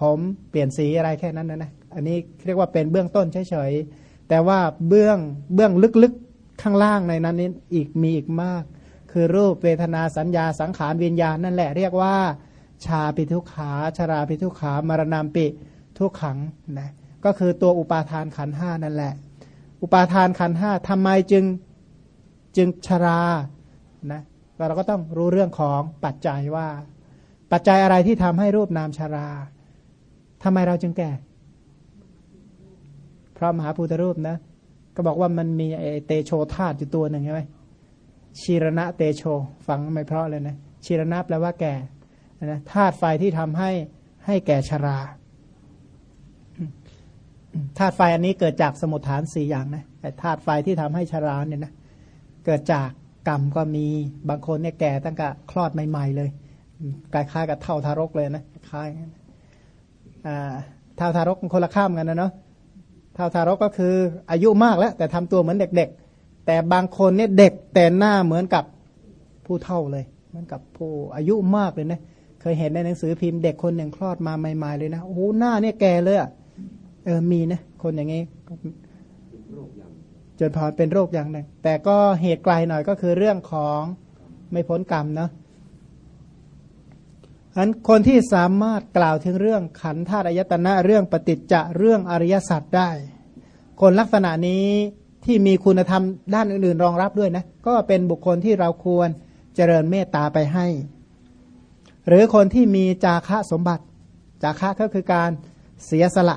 ผมเปลี่ยนสีอะไรแค่นั้นนะนะ อันนี้เรียกว่าเป็นเบื้องต้นเฉยๆแต่ว่าเบื้องเบื้องลึกๆข้างล่างในนั้นนี้อีกมีอีกมาก คือรูปเวทนาสัญญาสังขารวิญญาณนั่นแหละเรียกว่าชาปิทุขาชราปิทุขามรณามปิทุกขังนะก็คือตัวอุปาทานขันห้านั่นแหละ อุปาทานขันห้าทำไมจึงจึงชรานะเราก็ต้องรู้เรื่องของปัจจัยว่า ปัจจัยอะไรที่ทำให้รูปนามชาราทำไมเราจึงแก่ ระมหาภูตรูปนะ ก็บอกว่ามันมีเตโชธาตุอยู่ตัวหนึ่งใช่ไหมชีรณะเตโชฟังไม่เพราะเลยนะชีรณะแปลว่าแก่นะธาตุไฟที่ทำให้ให้แก่ชราธาตุไฟอันนี้เกิดจากสมุทฐานสี่อย่างนะแต่ธาตุไฟที่ทำให้ชราเนี่ยนะเกิดจากกรรมก็มีบางคนเนี่ยแก่ตั้งแต่คลอดใหม่ๆเลยคล้ายๆกับเท่าทารกเลยนะคล้ายเท่าทารกคนละข้ามกันนะเนาะ เท่าทารกก็คืออายุมากแล้ว แต่ทำตัวเหมือนเด็ก ๆ แต่บางคนเนี่ยเด็กแต่หน้าเหมือนกับผู้เท่าเลยเหมือนกับผู้อายุมากเลยนะเคยเห็นในหนังสือพิมพ์เด็กคนหนึ่งคลอดมาใหม่ๆเลยนะโอ้โหหน้าเนี่ยแก่เลยอะเออมีนะคนอย่างนี้จนพอเป็นโรคอย่างหนึ่งแต่ก็เหตุไกลหน่อยก็คือเรื่องของไม่พ้นกรรมเนาะ อันคนที่สามารถกล่าวถึงเรื่องขันธาตุอายตนะเรื่องปฏิจจะเรื่องอริยสัจได้ คนลักษณะนี้ที่มีคุณธรรมด้านอื่นๆรองรับด้วยนะก็เป็นบุคคลที่เราควรเจริญเมตตาไปให้ หรือคนที่มีจาคะสมบัติ จาคะก็คือการเสียสละ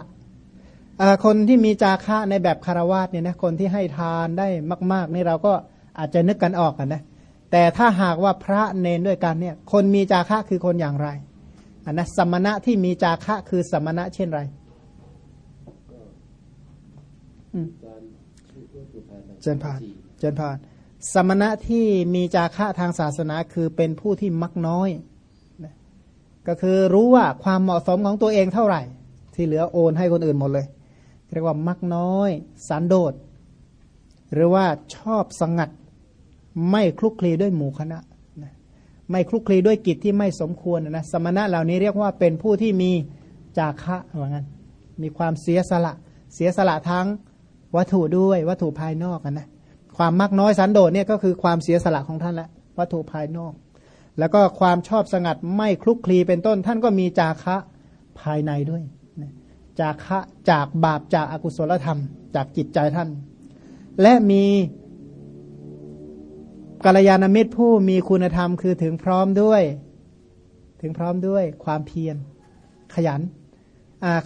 คนที่มีจาคะในแบบคารวาสเนี่ยนะคนที่ให้ทานได้มาก ๆ นี่เราก็อาจจะนึกกันออกกันนะ แต่ถ้าหากว่าพระเนนด้วยกันเนี่ยคนมีจาคะคือคนอย่างไรอันนะสมณะที่มีจาคะคือสมณะเช่นไรเจนพานเจนพาน สมณะที่มีจาคะทางศาสนาคือเป็นผู้ที่มักน้อย ก็คือรู้ว่าความเหมาะสมของตัวเองเท่าไหร่ ที่เหลือโอนให้คนอื่นหมดเลย เรียกว่ามักน้อย สันโดษ หรือว่าชอบสงัด ไม่คลุกคลีด้วยหมู่คณะนะไม่คลุกคลีด้วยกิจที่ไม่สมควรนะสมณะเหล่านี้เรียกว่าเป็นผู้ที่มีจาคะว่างั้นมีความเสียสละ เสียสละทั้งวัตถุด้วยวัตถุภายนอกนะความมักน้อยสันโดษเนี่ยก็คือความเสียสละของท่านละวัตถุภายนอก แล้วก็ความชอบสงัดไม่คลุกคลีเป็นต้น ท่านก็มีจาคะภายในด้วยจากคะจากบาปจากอากุศลธรรม จากจิตใจท่าน และมี กัลยาณมิตรผู้มีคุณธรรมคือถึงพร้อมด้วย ถึงพร้อมด้วยความเพียร ขยัน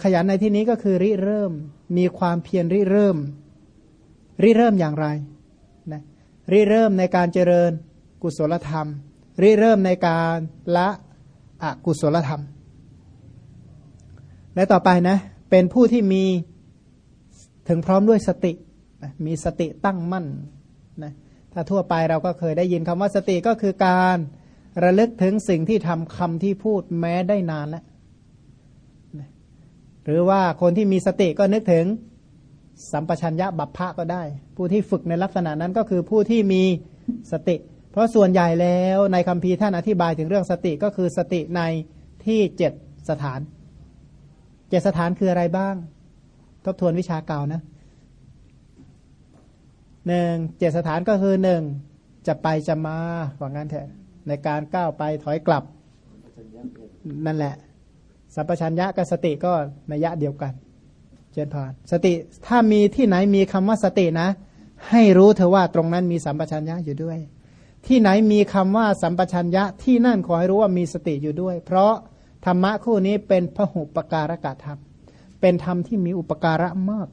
ขยันในที่นี้ก็คือริเริ่มมีความเพียรริเริ่ม ริเริ่มอย่างไรนะริเริ่มในการเจริญกุศลธรรม ริเริ่มในการละอกุศลธรรม และต่อไปนะ เป็นผู้ที่มีถึงพร้อมด้วยสติ มีสติตั้งมั่น ถ้าทั่วไปเราก็เคยได้ยินคำว่าสติก็คือการระลึกถึงสิ่งที่ทำคำที่พูดแม้ได้นานแล้วหรือว่าคนที่มีสติก็นึกถึงสัมปชัญญะบัพพะก็ได้ ผู้ที่ฝึกในลักษณะนั้นก็คือผู้ที่มีสติ เพราะส่วนใหญ่แล้วในคำพีท่านอธิบายถึงเรื่องสติก็คือสติในที่เจ็ดสถานเจ็ดสถานคืออะไรบ้าง ทบทวนวิชาเก่านะ หนึ่งเจ็ดสถานก็คือหนึ่งจะไปจะมาว่างั้นเถอะในการก้าวไปถอยกลับนั่นแหละ สัมปชัญญะกับสติก็นัยยะเดียวกัน เจนพาน สติถ้ามีที่ไหนมีคำว่าสตินะ ให้รู้เถอว่าตรงนั้นมีสัมปชัญญะอยู่ด้วย ที่ไหนมีคำว่าสัมปชัญญะที่นั่นขอให้รู้ว่ามีสติอยู่ด้วย เพราะธรรมะคู่นี้เป็นพหุปการกะธรรม เป็นธรรมที่มีอุปการะมาก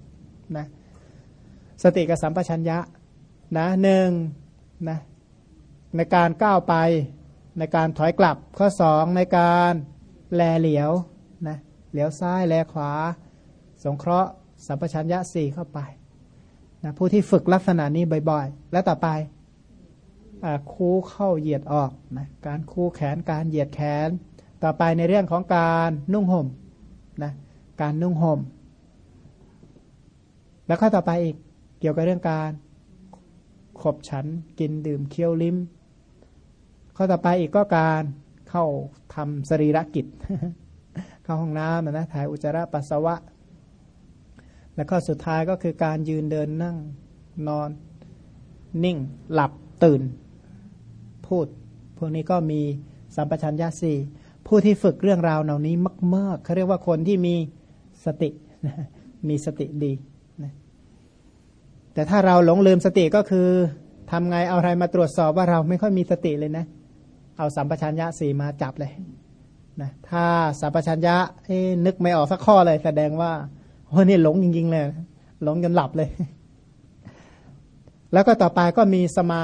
นะ สติกับสัมปชัญญะนะหนึ่งนะในการก้าวไปในการถอยกลับข้อสองในการแลเหลียวนะเหลียวซ้ายแลขวา สงเคราะห์ สัมปชัญญะสี่เข้าไปนะผู้ที่ฝึกลักษณะนี้บ่อยๆ แล้วต่อไปอคู่เข้าเหยียดออกนะการคู่แขนการเหยียดแขน ต่อไปในเรื่องของการนุ่งห่มนะการนุ่งห่ม แล้วข้อต่อไปอีก เกี่ยวกับเรื่องการขบฉันกินดื่มเคี้ยวลิ้ม ข้อต่อไปอีกก็การเข้าทำสรีรกิจ เข้าห้องน้ำนะถ่ายอุจจาระปัสสาวะ แล้วก็สุดท้ายก็คือการยืนเดินนั่งนอน นิ่ง หลับตื่น พูด พวกนี้ก็มีสัมปชัญญะสี่ผู้ที่ฝึกเรื่องราวเหล่านี้มากๆเขาเรียกว่าคนที่มีสติ มีสติดี แต่ถ้าเราหลงลืมสติก็คือทำไงเอาอะไรมาตรวจสอบว่าเราไม่ค่อยมีสติเลยนะ เอาสัมปชัญญะสี่มาจับเลยนะถ้าสัมปชัญญะนึกไม่ออกสักข้อเลยแสดงว่าโอ้นี่หลงจริงๆเลยหลงจนหลับเลย แล้วก็ต่อไปก็มีสมา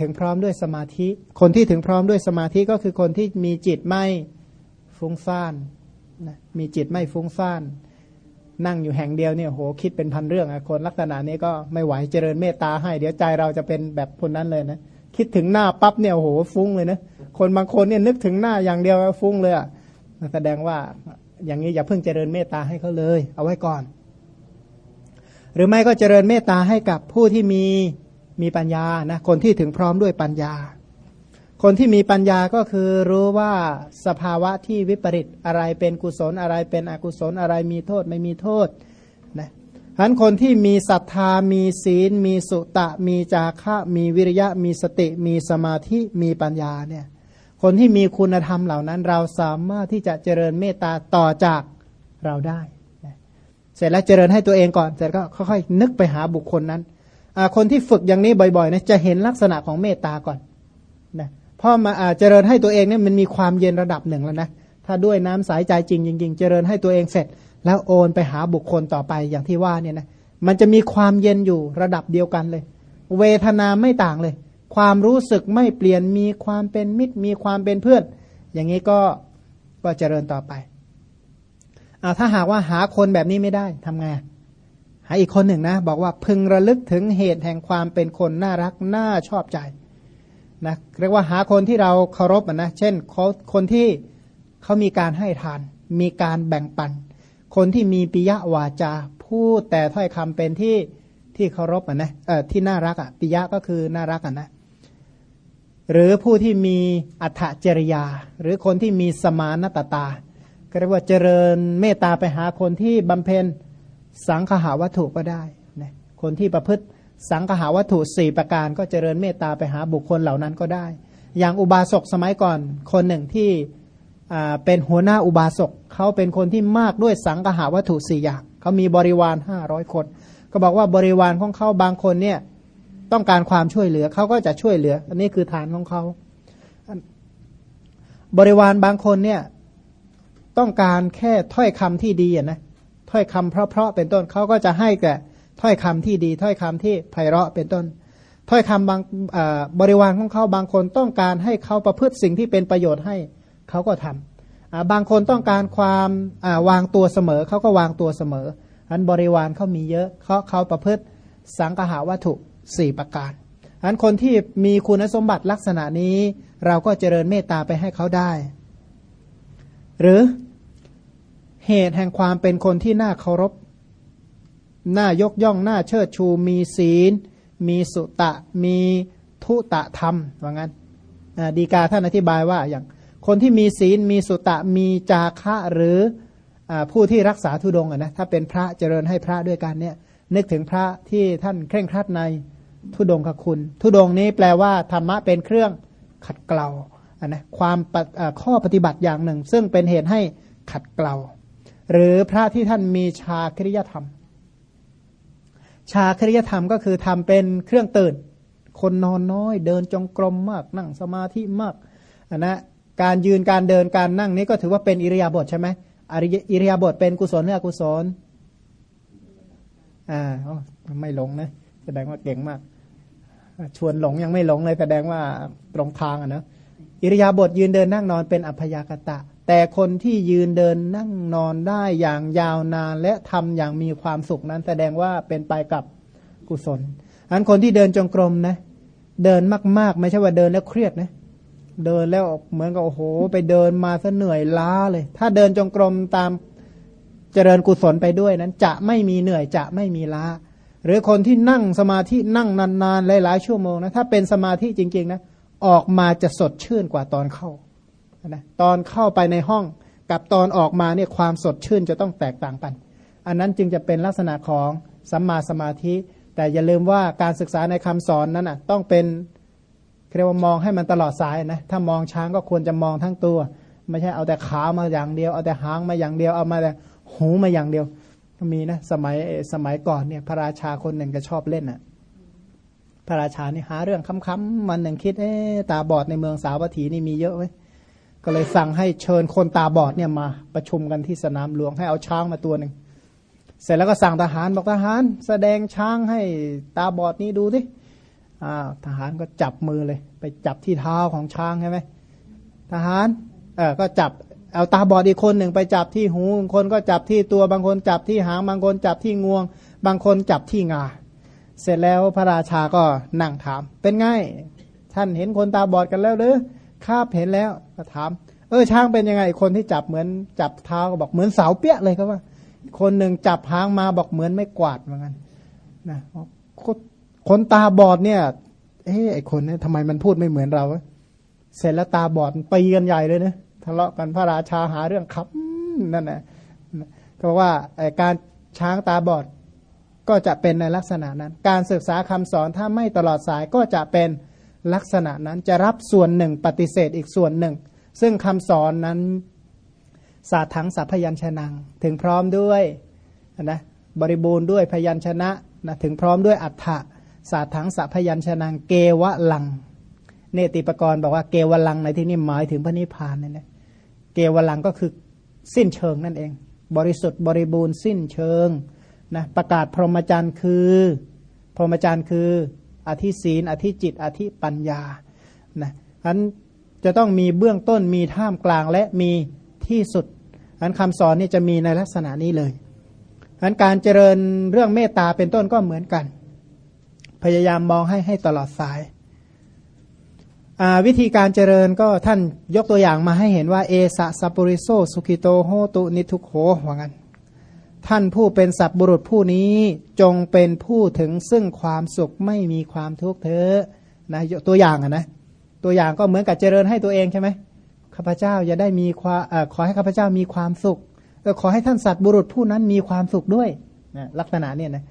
ถึงพร้อมด้วยสมาธิ คนที่ถึงพร้อมด้วยสมาธิก็คือคนที่มีจิตไม่ฟุ้งซ่านนะมีจิตไม่ฟุ้งซ่าน นั่งอยู่แห่งเดียวเนี่ยโหคิดเป็นพันเรื่องอะคนลักษณะนี้ก็ไม่ไหวเจริญเมตตาให้ เดี๋ยวใจเราจะเป็นแบบคนนั้นเลยนะคิดถึงหน้าปั๊บเนี่ยโหฟุ้งเลยนะคนบางคนเนี่ยนึกถึงหน้าอย่างเดียวฟุ้งเลยอะแสดงว่าอย่างนี้อย่าเพิ่งเจริญเมตตาให้เขาเลย เอาไว้ก่อน หรือไม่ก็เจริญเมตตาให้กับผู้ที่มีมีปัญญานะคนที่ถึงพร้อมด้วยปัญญา คนที่มีปัญญาก็คือรู้ว่าสภาวะที่วิปริตอะไรเป็นกุศลอะไรเป็นอกุศลอะไรมีโทษไม่มีโทษนะฉะนั้นคนที่มีศรัทธามีศีล มีสุตะ มีจาคะ มีวิริยะ มีสติ มีสมาธิมีปัญญาเนี่ยคนที่มีคุณธรรมเหล่านั้น เราสามารถที่จะเจริญเมตตาต่อจากเราได้ เสร็จแล้วเจริญให้ตัวเองก่อน เสร็จก็ค่อยๆ นึกไปหาบุคคลนั้นคนที่ฝึกอย่างนี้บ่อยๆนะจะเห็นลักษณะของเมตตาก่อนนะ พ่อมาเจริญให้ตัวเองเนี่ยมันมีความเย็นระดับหนึ่งแล้วนะถ้าด้วยน้ำสายใจจริงจริงเจริญให้ตัวเองเสร็จ แล้วโอนไปหาบุคคลต่อไปอย่างที่ว่าเนี่ยนะมันจะมีความเย็นอยู่ระดับเดียวกันเลย เวทนาไม่ต่างเลย ความรู้สึกไม่เปลี่ยนมีความเป็นมิตรมีความเป็นเพื่อน อย่างนี้ก็ก็เจริญต่อไปอาถ้าหากว่าหาคนแบบนี้ไม่ได้ทำไงหาอีกคนหนึ่งนะ บอกว่าพึงระลึกถึงเหตุแห่งความเป็นคนน่ารักน่าชอบใจ นะเรียกว่าหาคนที่เราเคารพนะเช่นคนที่เขามีการให้ทาน มีการแบ่งปัน คนที่มีปิยวาจาพูดแต่ถ้อยคำเป็นที่ที่เคารพนะเออที่น่ารักอะปิยะก็คือน่ารักอะนะหรือผู้ที่มีอัตจริยา หรือคนที่มีสมานตตาก็เรียกว่าเจริญเมตตาไปหาคนที่บำเพ็ญสังคหาวัตถุก็ได้นะคนที่ประพฤติ สังหาวัตถุสี่ประการก็เจริญเมตตาไปหาบุคคลเหล่านั้นก็ได้ อย่างอุบาสกสมัยก่อนคนหนึ่งที่เป็นหัวหน้าอุบาสกเขาเป็นคนที่มากด้วยสังหาวัตถุสี่อย่างเขามีบริวารห้าร้อยคน ก็บอกว่าบริวารของเขาบางคนเนี่ยต้องการความช่วยเหลือเขาก็จะช่วยเหลือ อันนี้คือฐานของเขา บริวารบางคนเนี่ยต้องการแค่ถ้อยคำที่ดีนะถ้อยคำเพราะๆเป็นต้นเขาก็จะให้แก่ ถ้อยคำที่ดี ถ้อยคำที่ไพเราะเป็นต้น ถ้อยคำบางบริวารของเขาบางคนต้องการให้เขาประพฤติสิ่งที่เป็นประโยชน์ให้เขาก็ทำบางคนต้องการความวางตัวเสมอเขาก็วางตัวเสมออันบริวารเขามีเยอะเขาเขาประพฤติสังหาวัตถุสี่ประการอันคนที่มีคุณสมบัติลักษณะนี้ เราก็เจริญเมตตาไปให้เขาได้ หรือเหตุแห่งความเป็นคนที่น่าเคารพ น่ายกย่องน่าเชิดชูมีศีล มีสุตะ มีทุตะธรรมว่างั้นดีกาท่านอธิบายว่าอย่างคนที่มีศีลมีสุตะมีจาคะหรืออผู้ที่รักษาทุดงนะถ้าเป็นพระเจริญให้พระด้วยกันเนี่ยนึกถึงพระที่ท่านเคร่งครัดในทุดงคคุณทุดงนี้แปลว่าธรรมะเป็นเครื่องขัดเกลาอันนะความข้อปฏิบัติอย่างหนึ่ง ซึ่งเป็นเหตุให้ขัดเกลาหรือพระที่ท่านมีชาคริยธรรม ชาคริยธรรมก็คือทำเป็นเครื่องตื่น คนนอนน้อย เดินจงกรมมาก นั่งสมาธิมากนนะการยืนการเดินการนั่งนี้ก็ถือว่าเป็นอิริยาบถใช่ไหมอิริยาบถเป็นกุศลหรืออกุศลอ่าไม่หลงนะแสดงว่าเก่งมาก ชวนหลงยังไม่หลงเลยแสดงว่าตรงทางอะนะอิริยาบถยืนเดินนั่งนอนเป็นอัพยากตะ แต่คนที่ยืนเดินนั่งนอนได้อย่างยาวนาน และทำอย่างมีความสุขนั้น แสดงว่าเป็นไปกับกุศลอันคนที่เดินจงกรมนะ เดินมาก ๆ ไม่ใช่ว่าเดินแล้วเครียดนะ เดินแล้วเหมือนกับโอ้โห ไปเดินมาซะเหนื่อยล้าเลย ถ้าเดินจงกรมตามเจริญกุศลไปด้วยนั้น จะไม่มีเหนื่อยจะไม่มีล้า หรือคนที่นั่งสมาธินั่งนานๆหลายๆชั่วโมงนะถ้าเป็นสมาธิจริง ๆ นะ ออกมาจะสดชื่นกว่าตอนเข้า นะตอนเข้าไปในห้องกับตอนออกมาเนี่ยความสดชื่นจะต้องแตกต่างกัน อันนั้นจึงจะเป็นลักษณะของสัมมาสมาธิ แต่อย่าลืมว่าการศึกษาในคำสอนนั้นอะต้องเป็นเรียกว่ามองให้มันตลอดสายนะถ้ามองช้างก็ควรจะมองทั้งตัว ไม่ใช่เอาแต่ขามาอย่างเดียว เอาแต่หางมาอย่างเดียวเอามาแต่หูมาอย่างเดียวมีนะสมัยสมัยก่อนเนี่ยพระราชาคนหนึ่งก็ชอบเล่นอะพระราชานี่หาเรื่องค้ำๆมันหนึ่งคิดเอ๊ตาบอดในเมืองสาวัตถีนี่มีเยอะไว้ ก็เลยสั่งให้เชิญคนตาบอดเนี่ยมาประชุมกันที่สนามหลวงให้เอาช้างมาตัวหนึ่งเสร็จแล้วก็สั่งทหารบอกทหาร แสดงช้างให้ตาบอดนี้ดูสิอ่าทหารก็จับมือเลย ไปจับที่เท้าของช้างใช่ไหมทหารเออก็จับเอาตาบอดอีกคนหนึ่งไปจับที่หูบางคนก็จับที่ตัวบางคนจับที่หางบางคนจับที่งวง บางคนจับที่งา เสร็จแล้วพระราชาก็นั่งถาม เป็นไงท่านเห็นคนตาบอดกันแล้วหรือ ข้าเห็นแล้วก็ถาม เออช้างเป็นยังไง คนที่จับเหมือนจับเท้าก็บอกเหมือนเสาเปี้ยเลยครับว่า คนหนึ่งจับหางมาบอกเหมือนไม่กวาดเหมือนกันนะคนตาบอดเนี่ย เอ้ไอคนเนี่ยทำไมมันพูดไม่เหมือนเราเสร็จแล้วตาบอดตีกันใหญ่เลยนะทะเลาะกันพระราชาหาเรื่องครับนั่นแหละก็ว่าการช้างตาบอดก็จะเป็นในลักษณะนั้น การศึกษาคำสอนถ้าไม่ตลอดสายก็จะเป็น ลักษณะนั้นจะรับส่วนหนึ่งปฏิเสธอีกส่วนหนึ่ง ซึ่งคำสอนนั้นศาสตร์ทั้งสัพยัญชนะถึงพร้อมด้วยนะบริบูรณ์ด้วยพยัญชนะนะถึงพร้อมด้วยอัฏฐะศาสตร์ทั้งสัพยัญชนะเกวะลัง เนติปกรณ์บอกว่าเกวลังในที่นี้หมายถึงพระนิพพานนี่นะเกวลังก็คือสิ้นเชิงนั่นเอง บริสุทธิ์บริบูรณ์สิ้นเชิงนะประกาศพรหมจรรย์คือ พรหมจรรย์คือ อธิศีล อธิจิต อธิปัญญานะอันจะต้องมีเบื้องต้นมีท่ามกลางและมีที่สุด อันคำสอนนี่จะมีในลักษณะนี้เลยอันการเจริญเรื่องเมตตาเป็นต้นก็เหมือนกัน พยายามมองให้ให้ตลอดสายวิธีการเจริญก็ท่านยกตัวอย่างมาให้เห็นว่า เอสะสัปริโซสุขิโตโหตุนิทุโขว่างั้น ท่านผู้เป็นสัตบุรุษผู้นี้จงเป็นผู้ถึงซึ่งความสุขไม่มีความทุกข์เถอะนะตัวอย่างอะนะตัวอย่างก็เหมือนกับเจริญให้ตัวเองใช่ไหมข้าพเจ้าจะได้มีความอขอให้ข้าพเจ้ามีความสุขเออขอให้ท่านสัตบุรุษผู้นั้นมีความสุขด้วยนะลักษณะเนี่ยนะ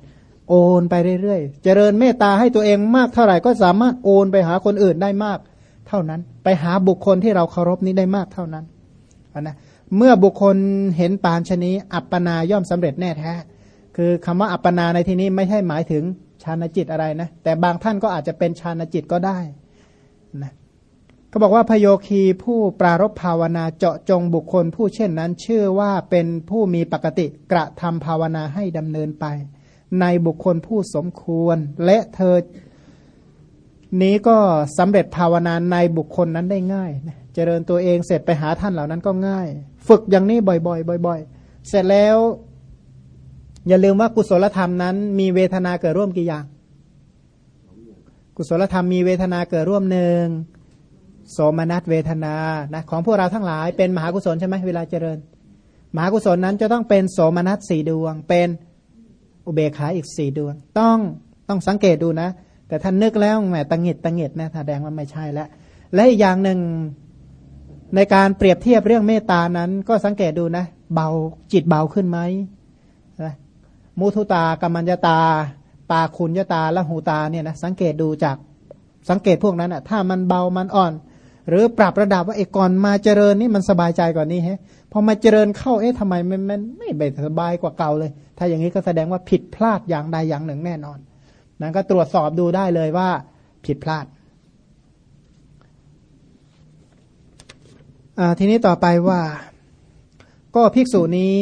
โอนไปเรื่อยๆ เจริญเมตตาให้ตัวเองมากเท่าไหร่ก็สามารถโอนไปหาคนอื่นได้มาก เท่านั้น ไปหาบุคคลที่เราเคารพนี้ได้มากเท่านั้นนะ เมื่อบุคคลเห็นปานชนีอัปปนาย่อมสำเร็จแน่แท้ คือคำว่าอัปปนาในที่นี้ไม่ใช่หมายถึงฌานจิตอะไรนะ แต่บางท่านก็อาจจะเป็นฌานจิตก็ได้นะก็บอกว่าพโยคีผู้ปรารบภาวนาเจาะจงบุคคล ผู้เช่นนั้นชื่อว่าเป็นผู้มีปกติกระทำภาวนาให้ดำเนินไป ในบุคคลผู้สมควร และเธอนี้ก็สำเร็จภาวนาในบุคคลนั้นได้ง่ายนะเจริญตัวเองเสร็จไปหาท่านเหล่านั้นก็ง่าย ฝึกอย่างนี้บ่อยๆบ่อย ๆ เสร็จแล้ว อย่าลืมว่ากุศลธรรมนั้น มีเวทนาเกิดร่วมกี่อย่าง กุศลธรรมมีเวทนาเกิดร่วมหนึ่งโสมนัสเวทนานะของพวกเราทั้งหลายเป็นมหากุศลใช่ไหมเวลาเจริญ มหากุศลนั้นจะต้องเป็นโสมนัสสี่ดวง เป็นอุเบกขาอีกสี่ดวง ต้องต้องสังเกตดูนะ แต่ท่านนึกแล้วแหมตังหิดตังหิดนะแสดงว่าไม่ใช่แล้วและอีกอย่างหนึ่ง ในการเปรียบเทียบเรื่องเมตานั้น ก็สังเกตดูนะ เบาจิตเบาขึ้นไหมนะมุทุตากัมมัญญาตา ปาคุณยตาและหูตาเนี่ยนะสังเกตดูจากสังเกตพวกนั้นอะถ้ามันเบามันอ่อน หรือปรับระดับว่าเอก่อนมาเจริญนี่มันสบายใจกว่านี้ฮะพอมาเจริญเข้าเอ๊ะทำไมมันมันไม่เบสบายกว่าเก่าเลย ถ้าอย่างนี้ก็แสดงว่าผิดพลาดอย่างใดอย่างหนึ่งแน่นอนนั้นก็ตรวจสอบดูได้เลยว่าผิดพลาด ทีนี้ต่อไปว่า ก็ภิกษุนี้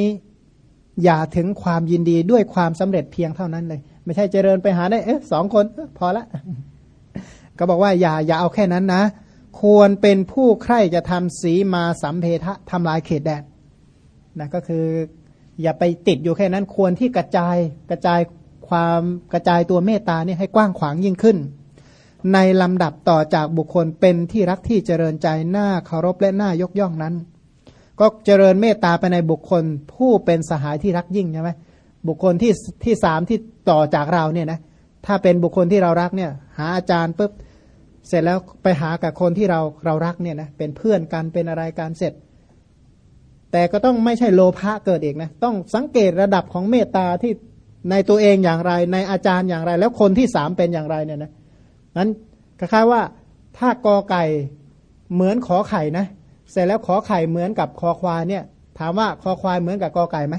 อย่าถึงความยินดีด้วยความสำเร็จเพียงเท่านั้นเลย ไม่ใช่เจริญไปหาได้เอ๊ะสองคนพอละก็บอกว่าอย่าอย่าเอาแค่นั้นนะ ควรเป็นผู้ใคร่จะทำสีมาสัมเพทะทำลายเขตแดนนะก็คือ อย่าไปติดอยู่แค่นั้นควรที่กระจายกระจายความกระจายตัวเมตตานี่ให้กว้างขวางยิ่งขึ้น ในลำดับต่อจากบุคคลเป็นที่รักที่เจริญใจหน้าเคารพและหน้ายกย่องนั้น ก็เจริญเมตตาไปในบุคคลผู้เป็นสหายที่รักยิ่งใช่ไหมบุคคลที่ที่สามที่ต่อจากเราเนี่ยนะถ้าเป็นบุคคลที่เรารักเนี่ย หาอาจารย์ปุ๊บเสร็จแล้วไปหากับคนที่เราเรารักเนี่ยนะเป็นเพื่อนกันเป็นอะไรการเสร็จ แต่ก็ต้องไม่ใช่โลภะเกิดเองนะต้องสังเกตระดับของเมตตาที่ในตัวเองอย่างไร ในอาจารย์อย่างไร แล้วคนที่สามเป็นอย่างไรเนี่ยนะ นั้นคล้ายๆว่าถ้ากอไก่เหมือนขอไข่นะ เสร็จแล้วขอไข่เหมือนกับคอควายเนี่ย ถามว่าคอควายเหมือนกับกอไก่ไหม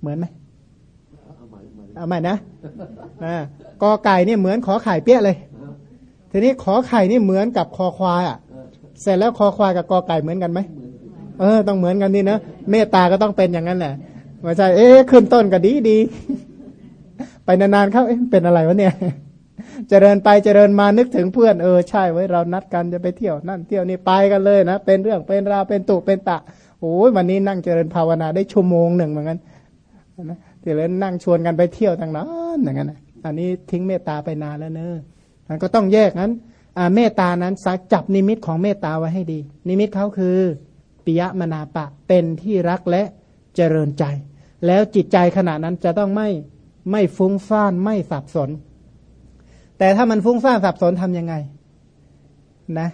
เหมือนไหมเอาใหม่ใหม่เอาใหม่นะอ่ากอไก่เนี่ยเหมือนขอไข่เปี้ยเลย ทีนี้ขอไข่นี่เหมือนกับคอควายอะ เสร็จแล้วคอควายกับกอไก่เหมือนกันไหมเออ ต้องเหมือนกันนี่นะเมตตาก็ต้องเป็นอย่างนั้นแหละไม่ใช่เอ๊ะขึ้นต้นก็ดีดีไปนานๆเข้าเอ๊ะเป็นอะไรวะเนี่ย เจริญไปเจริญมานึกถึงเพื่อนเออใช่ไว้ยเรานัดกันจะไปเที่ยวนั่นเที่ยวนี่ไปกันเลยนะ เป็นเรื่องเป็นราวเป็นตุเป็นตะโอ้ยวันนี้นั่งเจริญภาวนาได้ชั่วโมงหนึ่งเหมือนกันนะเดี๋ยวนั่งชวนกันไปเที่ยวทางนั้นอย่างนั้นอันนี้ทิ้งเมตตาไปนานแล้วเนอะมันก็ต้องแยกนั้นอเมตตานั้นสักจับนิมิตของเมตตาไว้ให้ดี นิมิตเขาคือปิยมนาปะเป็นที่รักและเจริญใจ แล้วจิตใจขณะนั้นจะต้องไม่ไม่ฟุ้งซ่านไม่สับสน แต่ถ้ามันฟุ้งซ่านสับสนทำยังไง นะ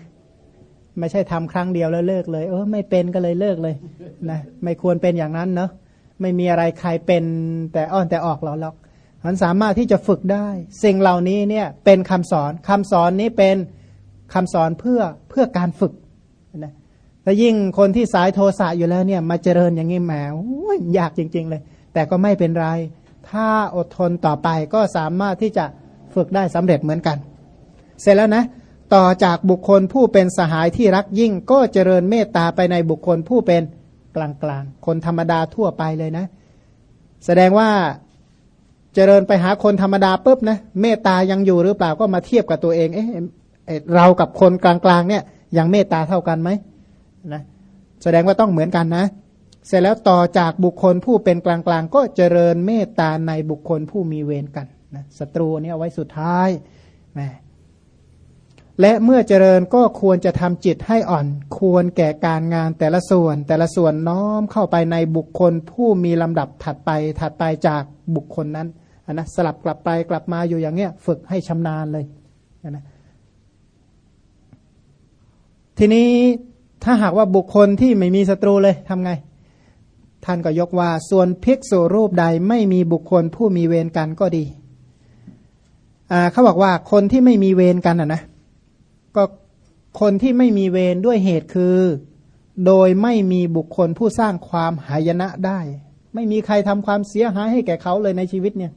ไม่ใช่ทำครั้งเดียวแล้วเลิกเลย เออไม่เป็นก็เลยเลิกเลย นะไม่ควรเป็นอย่างนั้นเนาะไม่มีอะไรใครเป็นแต่อ้อนแต่ออกหรอกมันสามารถที่จะฝึกได้ สิ่งเหล่านี้เนี่ยเป็นคำสอนคำสอนนี้เป็นคำสอนเพื่อเพื่อการฝึกนะแล้วยิ่งคนที่สายโทสะอยู่แล้วเนี่ยมาเจริญอย่างนี้แหมยยากจริง ๆ เลย แต่ก็ไม่เป็นไร ถ้าอดทนต่อไปก็สามารถที่จะ ฝึกได้สำเร็จเหมือนกัน เสร็จแล้วนะ ต่อจากบุคคลผู้เป็นสหายที่รักยิ่งก็เจริญเมตตาไปในบุคคลผู้เป็นกลางๆ คนธรรมดาทั่วไปเลยนะ แสดงว่าเจริญไปหาคนธรรมดาปุ๊บนะเมตตายังอยู่หรือเปล่าก็มาเทียบกับตัวเองเอ๊ะเรากับคนกลางๆเนี่ยยังเมตตาเท่ากันไหมนะแสดงว่าต้องเหมือนกันนะ เสร็จแล้วต่อจากบุคคลผู้เป็นกลางๆ ก็เจริญเมตตาในบุคคลผู้มีเวรกัน นะศัตรูเนี่ยเอาไว้สุดท้ายแหมและเมื่อเจริญก็ควรจะทำจิตให้อ่อน ควรแก่การงานแต่ละส่วน แต่ละส่วนน้อมเข้าไปในบุคคลผู้มีลำดับถัดไปถัดไปจากบุคคลนั้นนนะสลับกลับไปกลับมาอยู่อย่างเงี้ย ฝึกให้ชำนาญเลยนะทีนี้ถ้าหากว่าบุคคลที่ไม่มีศัตรูเลยทำไง ท่านก็ยกว่าส่วนภิกษุรูปใดไม่มีบุคคลผู้มีเวรกันก็ดี เขาบอกว่าคนที่ไม่มีเวรกันอะนะก็คนที่ไม่มีเวรด้วยเหตุคือ โดยไม่มีบุคคลผู้สร้างความหายนะได้ ไม่มีใครทำความเสียหายให้แก่เขาเลยในชีวิตเนี่ย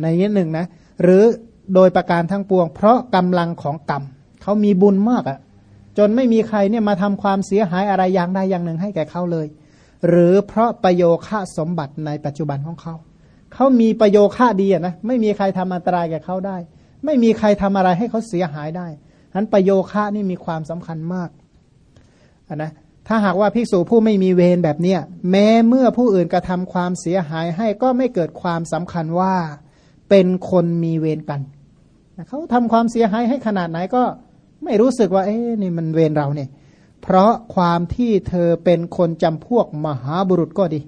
ในนี้หนึ่งนะ หรือโดยประการทั้งปวง เพราะกำลังของกรรมเขามีบุญมากอะ่ะ จนไม่มีใครเนี่ยมาทำความเสียหายอะไรอย่างใดอย่างหนึ่งให้แก่เขาเลย หรือเพราะประโยค่าสมบัติในปัจจุบันของเขา เขามีประโยค่าดีอะนะไม่มีใครทำอันตรายแก่เขาได้ ไม่มีใครทำอะไรให้เขาเสียหายได้นั้นประโยค่านี่มีความสำคัญมากนะถ้าหากว่าภิกษุผู้ไม่มีเวรแบบเนี้ยแม้เมื่อผู้อื่นกระทำความเสียหายให้ก็ไม่เกิดความสำคัญว่าเป็นคนมีเวรกันเขาทำความเสียหายให้ขนาดไหนก็ไม่รู้สึกว่า เอ๊ะนี่มันเวรเราเนี่ย เพราะความที่เธอเป็นคนจำพวกมหาบุรุษก็ดี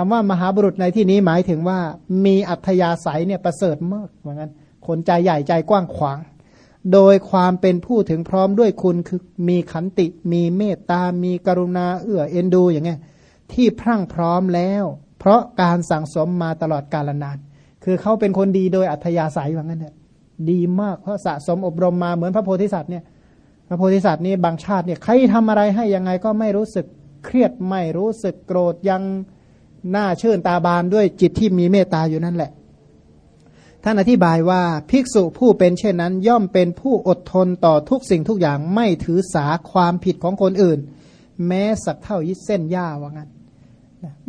คำว่ามหาบุรุษในที่นี้หมายถึงว่า มีอัธยาศัยเนี่ยประเสริฐมากเหมือนกันคนใจใหญ่ใจกว้างขวาง โดยความเป็นผู้ถึงพร้อมด้วยคุณคือมีขันติ มีเมตตา มีกรุณาเอื้อเอ็นดูอย่างเงี้ยที่พรั่งพร้อมแล้ว เพราะการสั่งสมมาตลอดกาลนาน คือเขาเป็นคนดีโดยอัธยาศัยว่างั้นเนี่ยดีมากเพราะสะสมอบรมมาเหมือนพระโพธิสัตว์เนี่ยพระโพธิสัตว์นี่บางชาติเนี่ยใครทำอะไรให้ยังไงก็ไม่รู้สึกเครียดไม่รู้สึกโกรธยัง หน้าเชื่นตาบานด้วยจิตที่มีเมตตาอยู่นั่นแหละ ท่านอธิบายว่าภิกษุผู้เป็นเช่นนั้น ย่อมเป็นผู้อดทนต่อทุกสิ่งทุกอย่างไม่ถือสาความผิดของคนอื่น แม้สักเท่ายิดเส้นหญ้าว่างั้น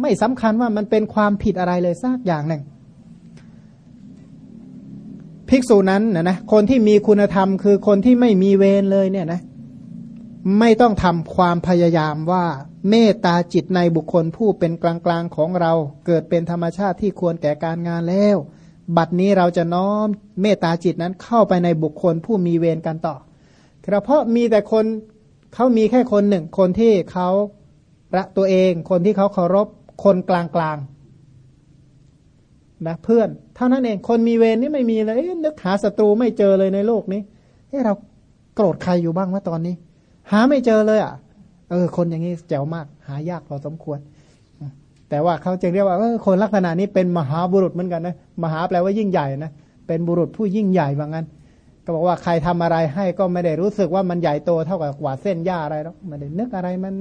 ไม่สำคัญว่ามันเป็นความผิดอะไรเลยสักอย่างหนึ่งภิกษุนั้นนะนะคนที่มีคุณธรรมคือคนที่ไม่มีเวรเลยเนี่ยนะไม่ต้องทำความพยายามว่า เมตตาจิตในบุคคลผู้เป็นกลางๆของเรา เกิดเป็นธรรมชาติที่ควรแก่การงานแล้ว บัดนี้เราจะน้อมเมตตาจิตนั้นเข้าไปในบุคคลผู้มีเวรกันต่อเพราะมีแต่คนเขามีแค่คนหนึ่ง คนที่เขาระตัวเอง คนที่เขาเคารพคนกลางนะเพื่อน เท่านั้นเองคนมีเวรนี่ไม่มีเลยนึกหาศัตรูไม่เจอเลยในโลกนี้เฮ้เราโกรธใครอยู่บ้างวะตอนนี้ หาไม่เจอเลยอะ เออ คนอย่างนี้แจ๋วมาก หายากพอสมควร แต่ว่าเขาจึงเรียกว่าเออคนลักษณะนี้เป็นมหาบุรุษเหมือนกันนะมหาแปลว่ายิ่งใหญ่นะเป็นบุรุษผู้ยิ่งใหญ่บางั้น ก็บอกว่าใครทำอะไรให้ก็ไม่ได้รู้สึกว่ามันใหญ่โตเท่ากับกวาดเส้นหญ้าอะไรหรอกไม่ได้นึกอะไรมัน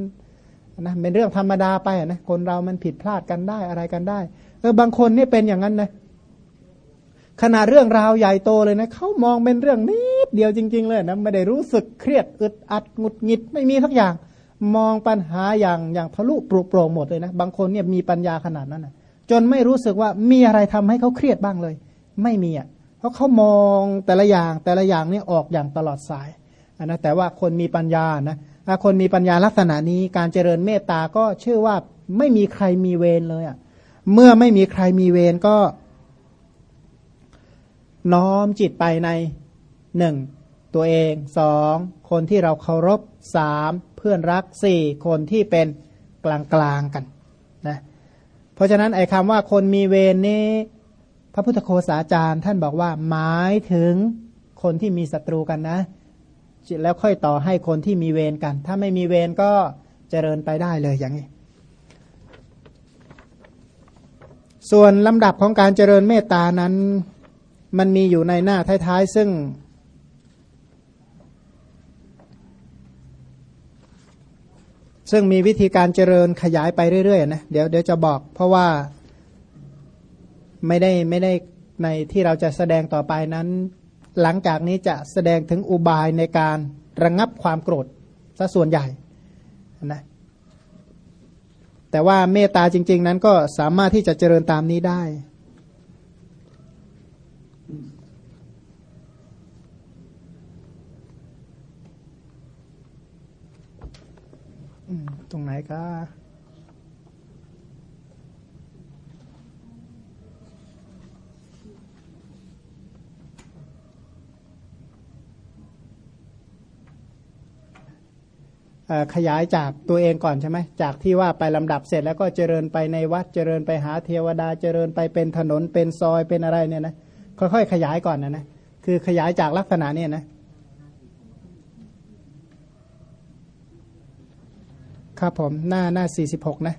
นะเป็นเรื่องธรรมดาไปนะคนเรามันผิดพลาดกันได้อะไรกันได้เออบางคนนี่เป็นอย่างนั้นนะขนาดเรื่องราวใหญ่โตเลยนะเขามองเป็นเรื่องนิดเดียวจริง ๆ เลยนะไม่ได้รู้สึกเครียดอึดอัดหงุดหงิดไม่มีทักอย่าง มองปัญหาอย่างอย่างทะลุปลุกโปร่งหมดเลยนะ บางคนเนี่ยมีปัญญาขนาดนั้นนะจนไม่รู้สึกว่ามีอะไรทำให้เขาเครียดบ้างเลย ไม่มีอะเพราะเขามองแต่ละอย่างแต่ละอย่างเนี่ยออกอย่างตลอดสายนะแต่ว่าคนมีปัญญานะถ้าคนมีปัญญาลักษณะนี้การเจริญเมตตาก็ชื่อว่าไม่มีใครมีเวรเลยอะเมื่อไม่มีใครมีเวรก็ น้อมจิตไปในหนึ่งตัวเองสองคนที่เราเคารพสาม เพื่อนรักสี่คนที่เป็นกลางกลางกันนะเพราะฉะนั้นไอ้คำว่าคนมีเวรนี้ พระพุทธโฆษาจารย์ท่านบอกว่าหมายถึงคนที่มีศัตรูกันนะแล้วค่อยต่อให้คนที่มีเวรกัน ถ้าไม่มีเวรก็เจริญไปได้เลยอย่างนี้ ส่วนลำดับของการเจริญเมตตานั้น มันมีอยู่ในหน้าท้ายๆ ซึ่ง ซึ่งมีวิธีการเจริญขยายไปเรื่อยๆนะเดี๋ยวเดี๋ยวจะบอก เพราะว่าไม่ได้ไม่ได้ในที่เราจะแสดงต่อไปนั้น หลังจากนี้จะแสดงถึงอุบายในการระงงับความโกรธซะส่วนใหญ่นะแต่ว่าเมตตาจริง ๆ นั้นก็สามารถที่จะเจริญตามนี้ได้ ตรงไหนก็ขยายจากตัวเองก่อนใช่ไหมจากที่ว่าไปลำดับเสร็จแล้วก็เจริญไปในวัดเจริญไปหาเทวดาเจริญไปเป็นถนนเป็นซอยเป็นอะไรเนี่ยนะค่อยๆขยายก่อนนะนะคือขยายจากลักษณะเนี่ยนะ ครับผมหน้าหน้าสี่สิบหกนะ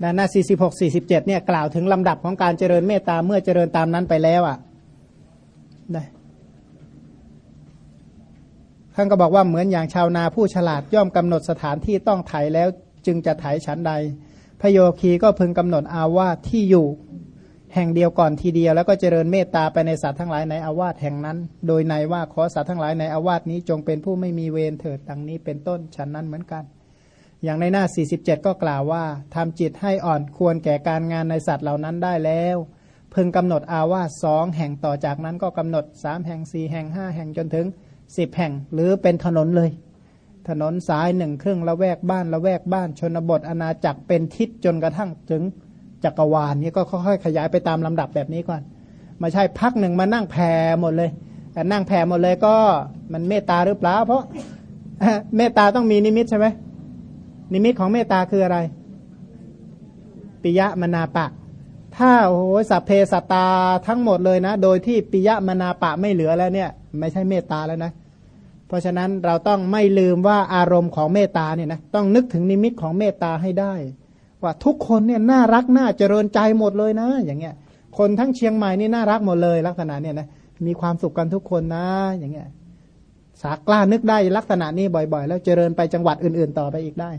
หน้าหน้าสี่สิบหกสี่สิบเจ็ดเนี่ยกล่าวถึงลำดับของการเจริญเมตตาเมื่อเจริญตามนั้นไปแล้วอะได้ท่านก็บอกว่าเหมือนอย่างชาวนาผู้ฉลาดย่อมกำหนดสถานที่ต้องไถแล้วจึงจะไถฉันใด พโยคีก็พึงกำหนดอาว่าที่อยู่ แห่งเดียวก่อนทีเดียวแล้วก็เจริญเมตตาไปในสัตว์ทั้งหลายในอาวาสแห่งนั้น โดยในว่าขอสัตว์ทั้งหลายในอาวาสนี้จงเป็นผู้ไม่มีเวรเถิดดังนี้เป็นต้นฉันนั้นเหมือนกัน อย่างในหน้า 47 ก็กล่าวว่าทำจิตให้อ่อนควรแก่การงานในสัตว์เหล่านั้นได้แล้ว พึงกำหนดอาวาสสองแห่งต่อจากนั้นก็กำหนดสามแห่งสี่แห่งห้าแห่งจนถึงสิบแห่งหรือเป็นถนนเลย ถนนสายหนึ่งครึ่งละแวกบ้านละแวกบ้านชนบทอาณาจักรเป็นทิศจนกระทั่งถึง จักรวาลนี้ก็ค่อยๆขยายไปตามลำดับแบบนี้ก่อนไม่ใช่พักหนึ่งมานั่งแผ่หมดเลยแต่นั่งแผ่หมดเลยก็มันเมตตาหรือเปล่า เพราะเมตตาต้องมีนิมิตใช่ไหมนิมิตของเมตตาคืออะไร ปิยะมนาปะ ถ้าโอ้โหสัพเพสตาทั้งหมดเลยนะ โดยที่ปิยะมนาปะไม่เหลือแล้วเนี่ย ไม่ใช่เมตตาแล้วนะ เพราะฉะนั้นเราต้องไม่ลืมว่าอารมณ์ของเมตตาเนี่ยนะต้องนึกถึงนิมิตของเมตตาให้ได้ ว่าทุกคนเนี่ยน่ารักน่าเจริญใจหมดเลยนะ อย่างเงี้ย คนทั้งเชียงใหม่นี่น่ารักหมดเลยลักษณะเนี่ยนะมีความสุขกันทุกคนนะ อย่างเงี้ยสากล้านึกได้ลักษณะนี้บ่อยๆ แล้วเจริญไปจังหวัดอื่นๆ ต่อไปอีกได้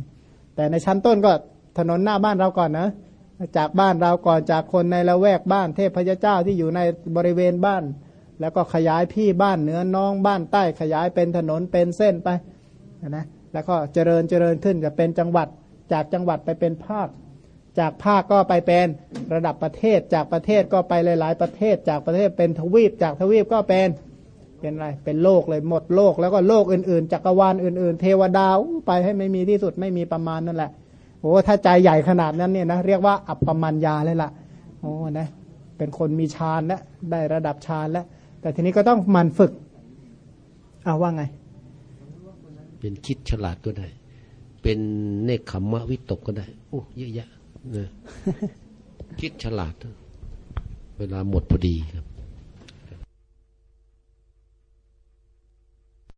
แต่ในชั้นต้นก็ถนนหน้าบ้านเราก่อนนะจากบ้านเราก่อนจากคนในละแวกบ้านเทพเจ้าที่อยู่ในบริเวณบ้าน แล้วก็ขยายพี่บ้านเหนือน้องบ้านใต้ขยายเป็นถนนเป็นเส้นไปนะแล้วก็เจริญเจริญขึ้นจะเป็นจังหวัด จากจังหวัดไปเป็นภาค จากภาคก็ไปเป็นระดับประเทศ จากประเทศก็ไปหลาย ๆ ประเทศ จากประเทศเป็นทวีป จากทวีปก็เป็นเป็นอะไร เป็นโลกเลยหมดโลก แล้วก็โลกอื่น ๆจักรวาลอื่น ๆ เทวดาไปให้ไม่มีที่สุดไม่มีประมาณนั่นแหละโอ้ถ้าใจใหญ่ขนาดนั้นเนี่ยนะเรียกว่าอัปปมัญญาเลยล่ะโอ้นะเป็นคนมีฌานแล้วได้ระดับฌานแล้ว แต่ทีนี้ก็ต้องมันฝึกเอาว่าไง เป็นคิดฉลาดก็ได้ เป็นเนคขมมะวิตกก็ได้โอ้เยอะแยะนะคิดฉลาด เวลาหมดพอดีครับ